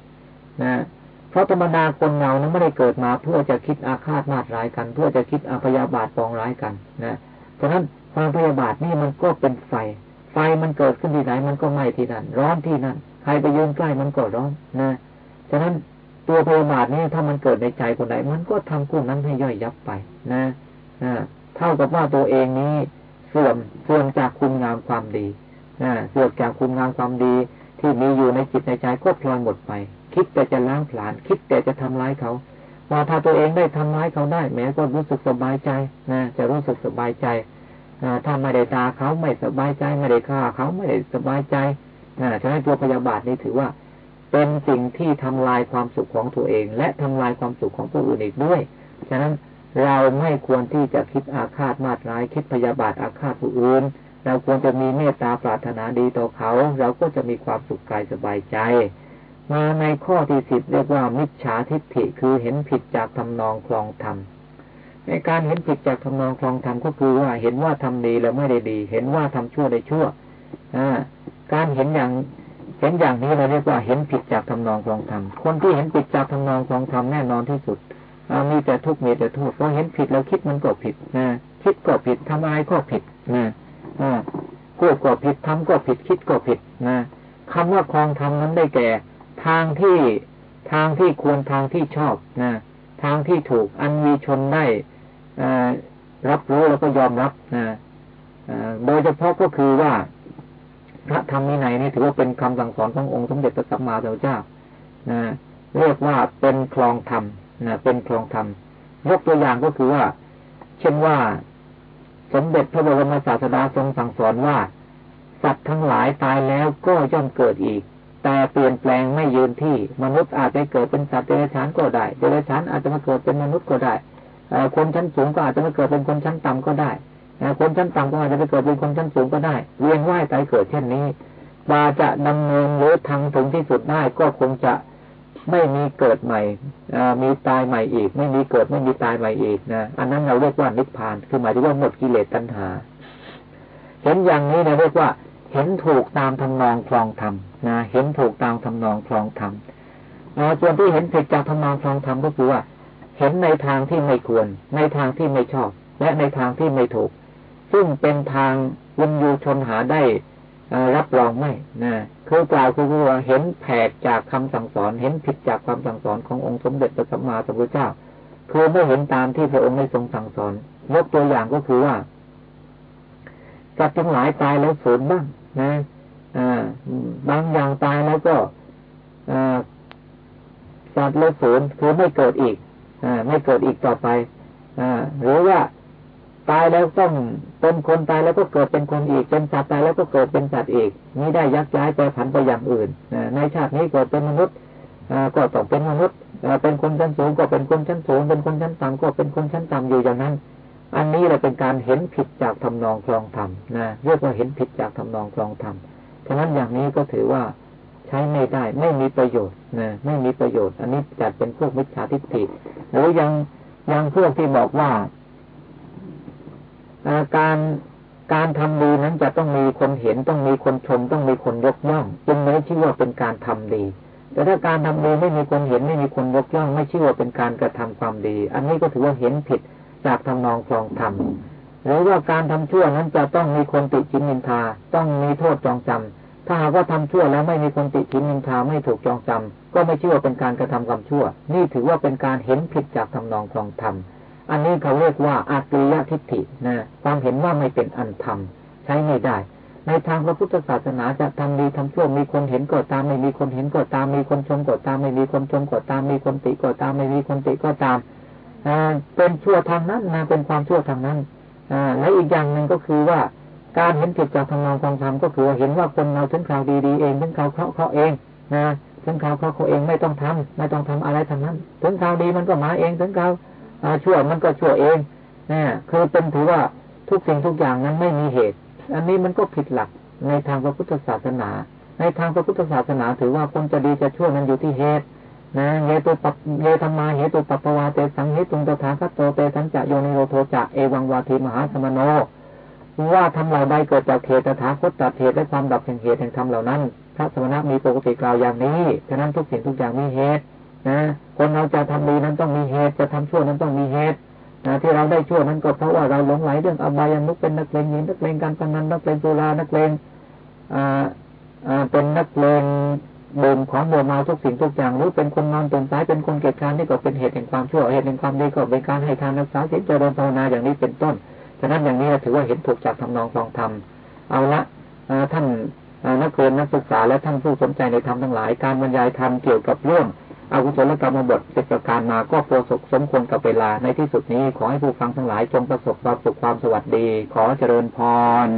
นะเพราะธรรมดาคนเรานั้นไม่ได้เกิดมา เพื่อจะคิดอาฆาตมาดร้ายกัน เพื่อจะคิดอาพยาบาทปองร้ายกันนะเพราะฉะนั้นความพยาบาทนี่มันก็เป็นไฟ ไฟมันเกิดขึ้นที่ไหนมันก็ไหม้ที่นั่นร้อนที่นั่นใครไปยืนใกล้มันก็ร้อนนะฉะนั้นตัวพยาบาทนี่ถ้ามันเกิดในใจคนใดมันก็ทำผู้นั้นให้ย่อยยับไปนะนะเท่ากับว่าตัวเองนี้เสื่อมเสื่อมจากคุณงามความดีนะเสื่อมจากคุณงามความดี ที่มีอยู่ในจิตในใจก็พลอยหมดไป คิดแต่จะล้างผลาญคิดแต่จะทำร้ายเขาว่าถ้าตัวเองได้ทำร้ายเขาได้แม้ก็รู้สึกสบายใจนะจะรู้สึกสบายใจ ถ้าไม่ได้ตาเขาไม่สบายใจไม่ได้ฆ่าเขาไม่ได้สบายใจฉะนั้นตัวพยาบาทนี้ถือว่า เป็นสิ่งที่ทำลายความสุขของตัวเอง และทำลายความสุขของผู้อื่นอีกด้วย ฉะนั้นเราไม่ควรที่จะคิดอาฆาตมาตร้ายคิดพยาบาทอาฆาตผู้อื่น เราควรจะมีเมตตาปรารถนาดีต่อเขา เราก็จะมีความสุขกายสบายใจ มาในข้อที่สิบเรียกว่ามิจฉาทิฏฐิคือเห็นผิดจากทำนองคลองธรรม ในการเห็นผิดจากทำนองคลองธรรมก็คือว่าเห็นว่าทำดีแล้วไม่ได้ดี เห็นว่าทำชั่วได้ชั่วการเห็นอย่างเห็นอย่างนี้เราเรียกว่าเห็นผิดจากทำนองคลองธรรมคนที่เห็นผิดจากทำนองคลองธรรมแน่นอนที่สุดมีแต่ทุกข์มีแต่โทษเพราะเห็นผิดแล้วคิดมันก็ผิดนะคิดก็ผิดทำอะไรก็ผิดนะพูดก็ผิดทำก็ผิดคิดก็ผิดนะคำว่าคลองธรรมนั้นได้แก่ ทางที่ทางที่ควรทางที่ชอบนะ ทางที่ถูกอันมีชนได้รับรู้แล้วก็ยอมรับนะโดยเฉพาะก็คือว่า พระธรรมนินัยนี่ถือว่าเป็นคำสั่งสอนขององค์สมเด็จพระสัมมาสัมพุทธเจ้านะเรียกว่าเป็นคลองธรรมนะเป็นคลองธรรมยกตัวอย่างก็คือว่า เช่นว่า สมเด็จพระบรมศาสดาทรงสั่งสอนว่า สัตว์ทั้งหลายตายแล้วก็ย่อมเกิดอีก แต่เปลี่ยนแปลงไม่ยืนที่ มนุษย์อาจจะเกิดเป็นสัตว์เดรัจฉานก็ได้เดรัจฉานอาจจะมาเกิดเป็นมนุษย์ก็ได้คนชั้นสูงก็อาจจะมาเกิดเป็นคนชั้นต่ำก็ได้คนชั้นต่ำก็อาจจะไปเกิดเป็นคนชั้นสูงก็ได้เวียนว่ายตายเกิดเช่นนี้บาจะดำเนินหรือทางถึงที่สุดได้ก็คงจะไม่มีเกิดใหม่มีตายใหม่อีก ไม่มีเกิดไม่มีตายใหม่อีกนะอันนั้นเราเรียกว่านิพพาน คือหมายถึงว่าหมดกิเลสตัณหาเห็นอย่างนี้นะเรียกว่า เห็นถูกตามทำนองคลองธรรมนะเห็นถูกตามทำนองคลองธรรมส่วนที่เห็นผิดจากทำนองคลองธรรมก็คือว่า เห็นในทางที่ไม่ควร ในทางที่ไม่ชอบ และในทางที่ไม่ถูก ซึ่งเป็นทางวุญยูชนหาได้รับรองไม่นะคือกล่าวคือว่าเห็นแผกจากคำสั่งสอน เห็นผิดจากความสั่งสอนขององค์สมเด็จพระสัมมาสัมพุทธเจ้า คือไม่เห็นตามที่พระองค์ได้ทรงสั่งสอน ยกตัวอย่างก็คือว่าสัตว์ทั้งหลายตายแล้วสูญบ้าง นะบางอย่างตายแล้วก็สัตว์แล้วสูญคือไม่เกิดอีกอไม่เกิดอีกต่อไปอหรือว่าตายแล้วต้องเป็นคนตายแล้วก็เกิดเป็นคนอีก เป็นสัตว์ตายแล้วก็เกิดเป็นสัตว์อีกนี้ได้ยักย้ายไปผันไปอย่างอื่นในชาตินี้เกิดเป็นมนุษย์ก็ต้องเป็นมนุษย์เป็นคนชั้นสูงก็เป็นคนชั้นสูงเป็นคนชั้นต่ำก็เป็นคนชั้นต่ำอยู่อย่างนั้น อันนี้เราเป็นการเห็นผิดจากทำนองคลองธรรมนะเรียกว่าเห็นผิดจากทำนองคลองธรรมฉะนั้นอย่างนี้ก็ถือว่าใช้ไม่ได้ ไม่มีประโยชน์นะไม่มีประโยชน์ อันนี้จัดเป็นพวกมิจฉาทิฏฐิหรือยังยังพวกที่บอกว่าการการทำดีนั้นจะต้องมีคนเห็นต้องมีคนชม ต้องมีคนยกย่องจึงไม่ชื่อว่าเป็นการทำดี แต่ถ้าการทำดีไม่มีคนเห็นไม่มีคนยกย่อง ไม่ชื่อว่าเป็นการกระทำความดี อันนี้ก็ถือว่าเห็นผิด จากทำนองคลองธรรมหรือว่าการทำชั่วนั้นจะต้องมีคนติชินนินทา ต้องมีโทษจองจำถ้าหากว่าทำชั่วแล้วไม่มีคนติชินนินทาไม่ถูกจองจำก็ไม่ชื่อว่าเป็นการกระทำความชั่ว นี่ถือว่าเป็นการเห็นผิดจากทำนองคลองธรรมอันนี้เขาเรียกว่าอากิยทิฏฐินะความเห็นว่าไม่เป็นอันธรรมใช้ไม่ได้ ในทางพระพุทธศาสนาจะทำดีทำชั่วมีคนเห็นก็ตามไม่มีคนเห็นก็ตามมีคนชมก็ตามไม่มีคนชมก็ตามมีคนติก็ตามไม่มีคนติก็ตาม เป็นชั่วทางนั้นนะเป็นความชั่วทางนั้นและอีกอย่างหนึ่งก็คือว่าการเห็นผิดจากทางนองความธรรมก็คือเห็นว่าคนเราถึงข่าวดีๆเองถึงข่าวเขาะเขาเองนะถึงข่าวเขาะเขาเองไม่ต้องทำไม่ต้องทำอะไรทางนั้น ถึงข่าวดีมันก็มาเองถึงข่าวชั่วมันก็ชั่วเองนะคือเป็นถือว่าทุกสิ่งทุกอย่างนั้นไม่มีเหตุ อันนี้มันก็ผิดหลักในทางพระพุทธศาสนา ในทางพระพุทธศาสนาถือว่าคนจะดีจะชั่วนั้นอยู่ที่เหตุ นะเหตุปัเยธรรมาเหตุปัปปวาเตสังเหตุตถาคตโตเตสัญจะโยนิโรโทจะเอวังวาทีมหาสมโนว่าทำเหล่าใดเกิดจากเหตุตถาคตตัดเหตุและความดับแห่งเหตุแห่งธรรมเหล่านั้น พระสมณะมีปกติกล่าวอย่างนี้ฉะนั้นทุกสิ่งทุกอย่างมีเหตุนะคนเราจะทำดีนั้นต้องมีเหตุจะทำชั่วนั้นต้องมีเหตุนะที่เราได้ชั่วนั้นก็เพราะว่าเราหลงไหลเรื่องอบายามุกเป็นนักเลงยิงนักเลงการพนันนักเลงสุรานักเลงอ่าอ่าเป็นนักเลง บ่มของโมมาทุกสิ่งทุกอย่างหรือเป็นคนนอนตรงซ้ายเป็นคนเกียจคร้านนี่ก็เป็นเหตุแห่งความชั่วเหตุแห่งความดีก็เป็นการให้ทานรักษาศีลเจริญภาวนาอย่างนี้เป็นต้นฉะนั้นอย่างนี้ถือว่าเห็นถูกจากทำนองคลองธรรมเอาละท่านนักเรียนนักศึกษาและท่านผู้สนใจในธรรมทั้งหลาย การบรรยายธรรมเกี่ยวกับเรื่องอากุศลกรรมบทสิบประการมาก็โปรสกสมควรกับเวลาในที่สุดนี้ขอให้ผู้ฟังทั้งหลายจงประสบความสุขความสวัสดี ขอเจริญพร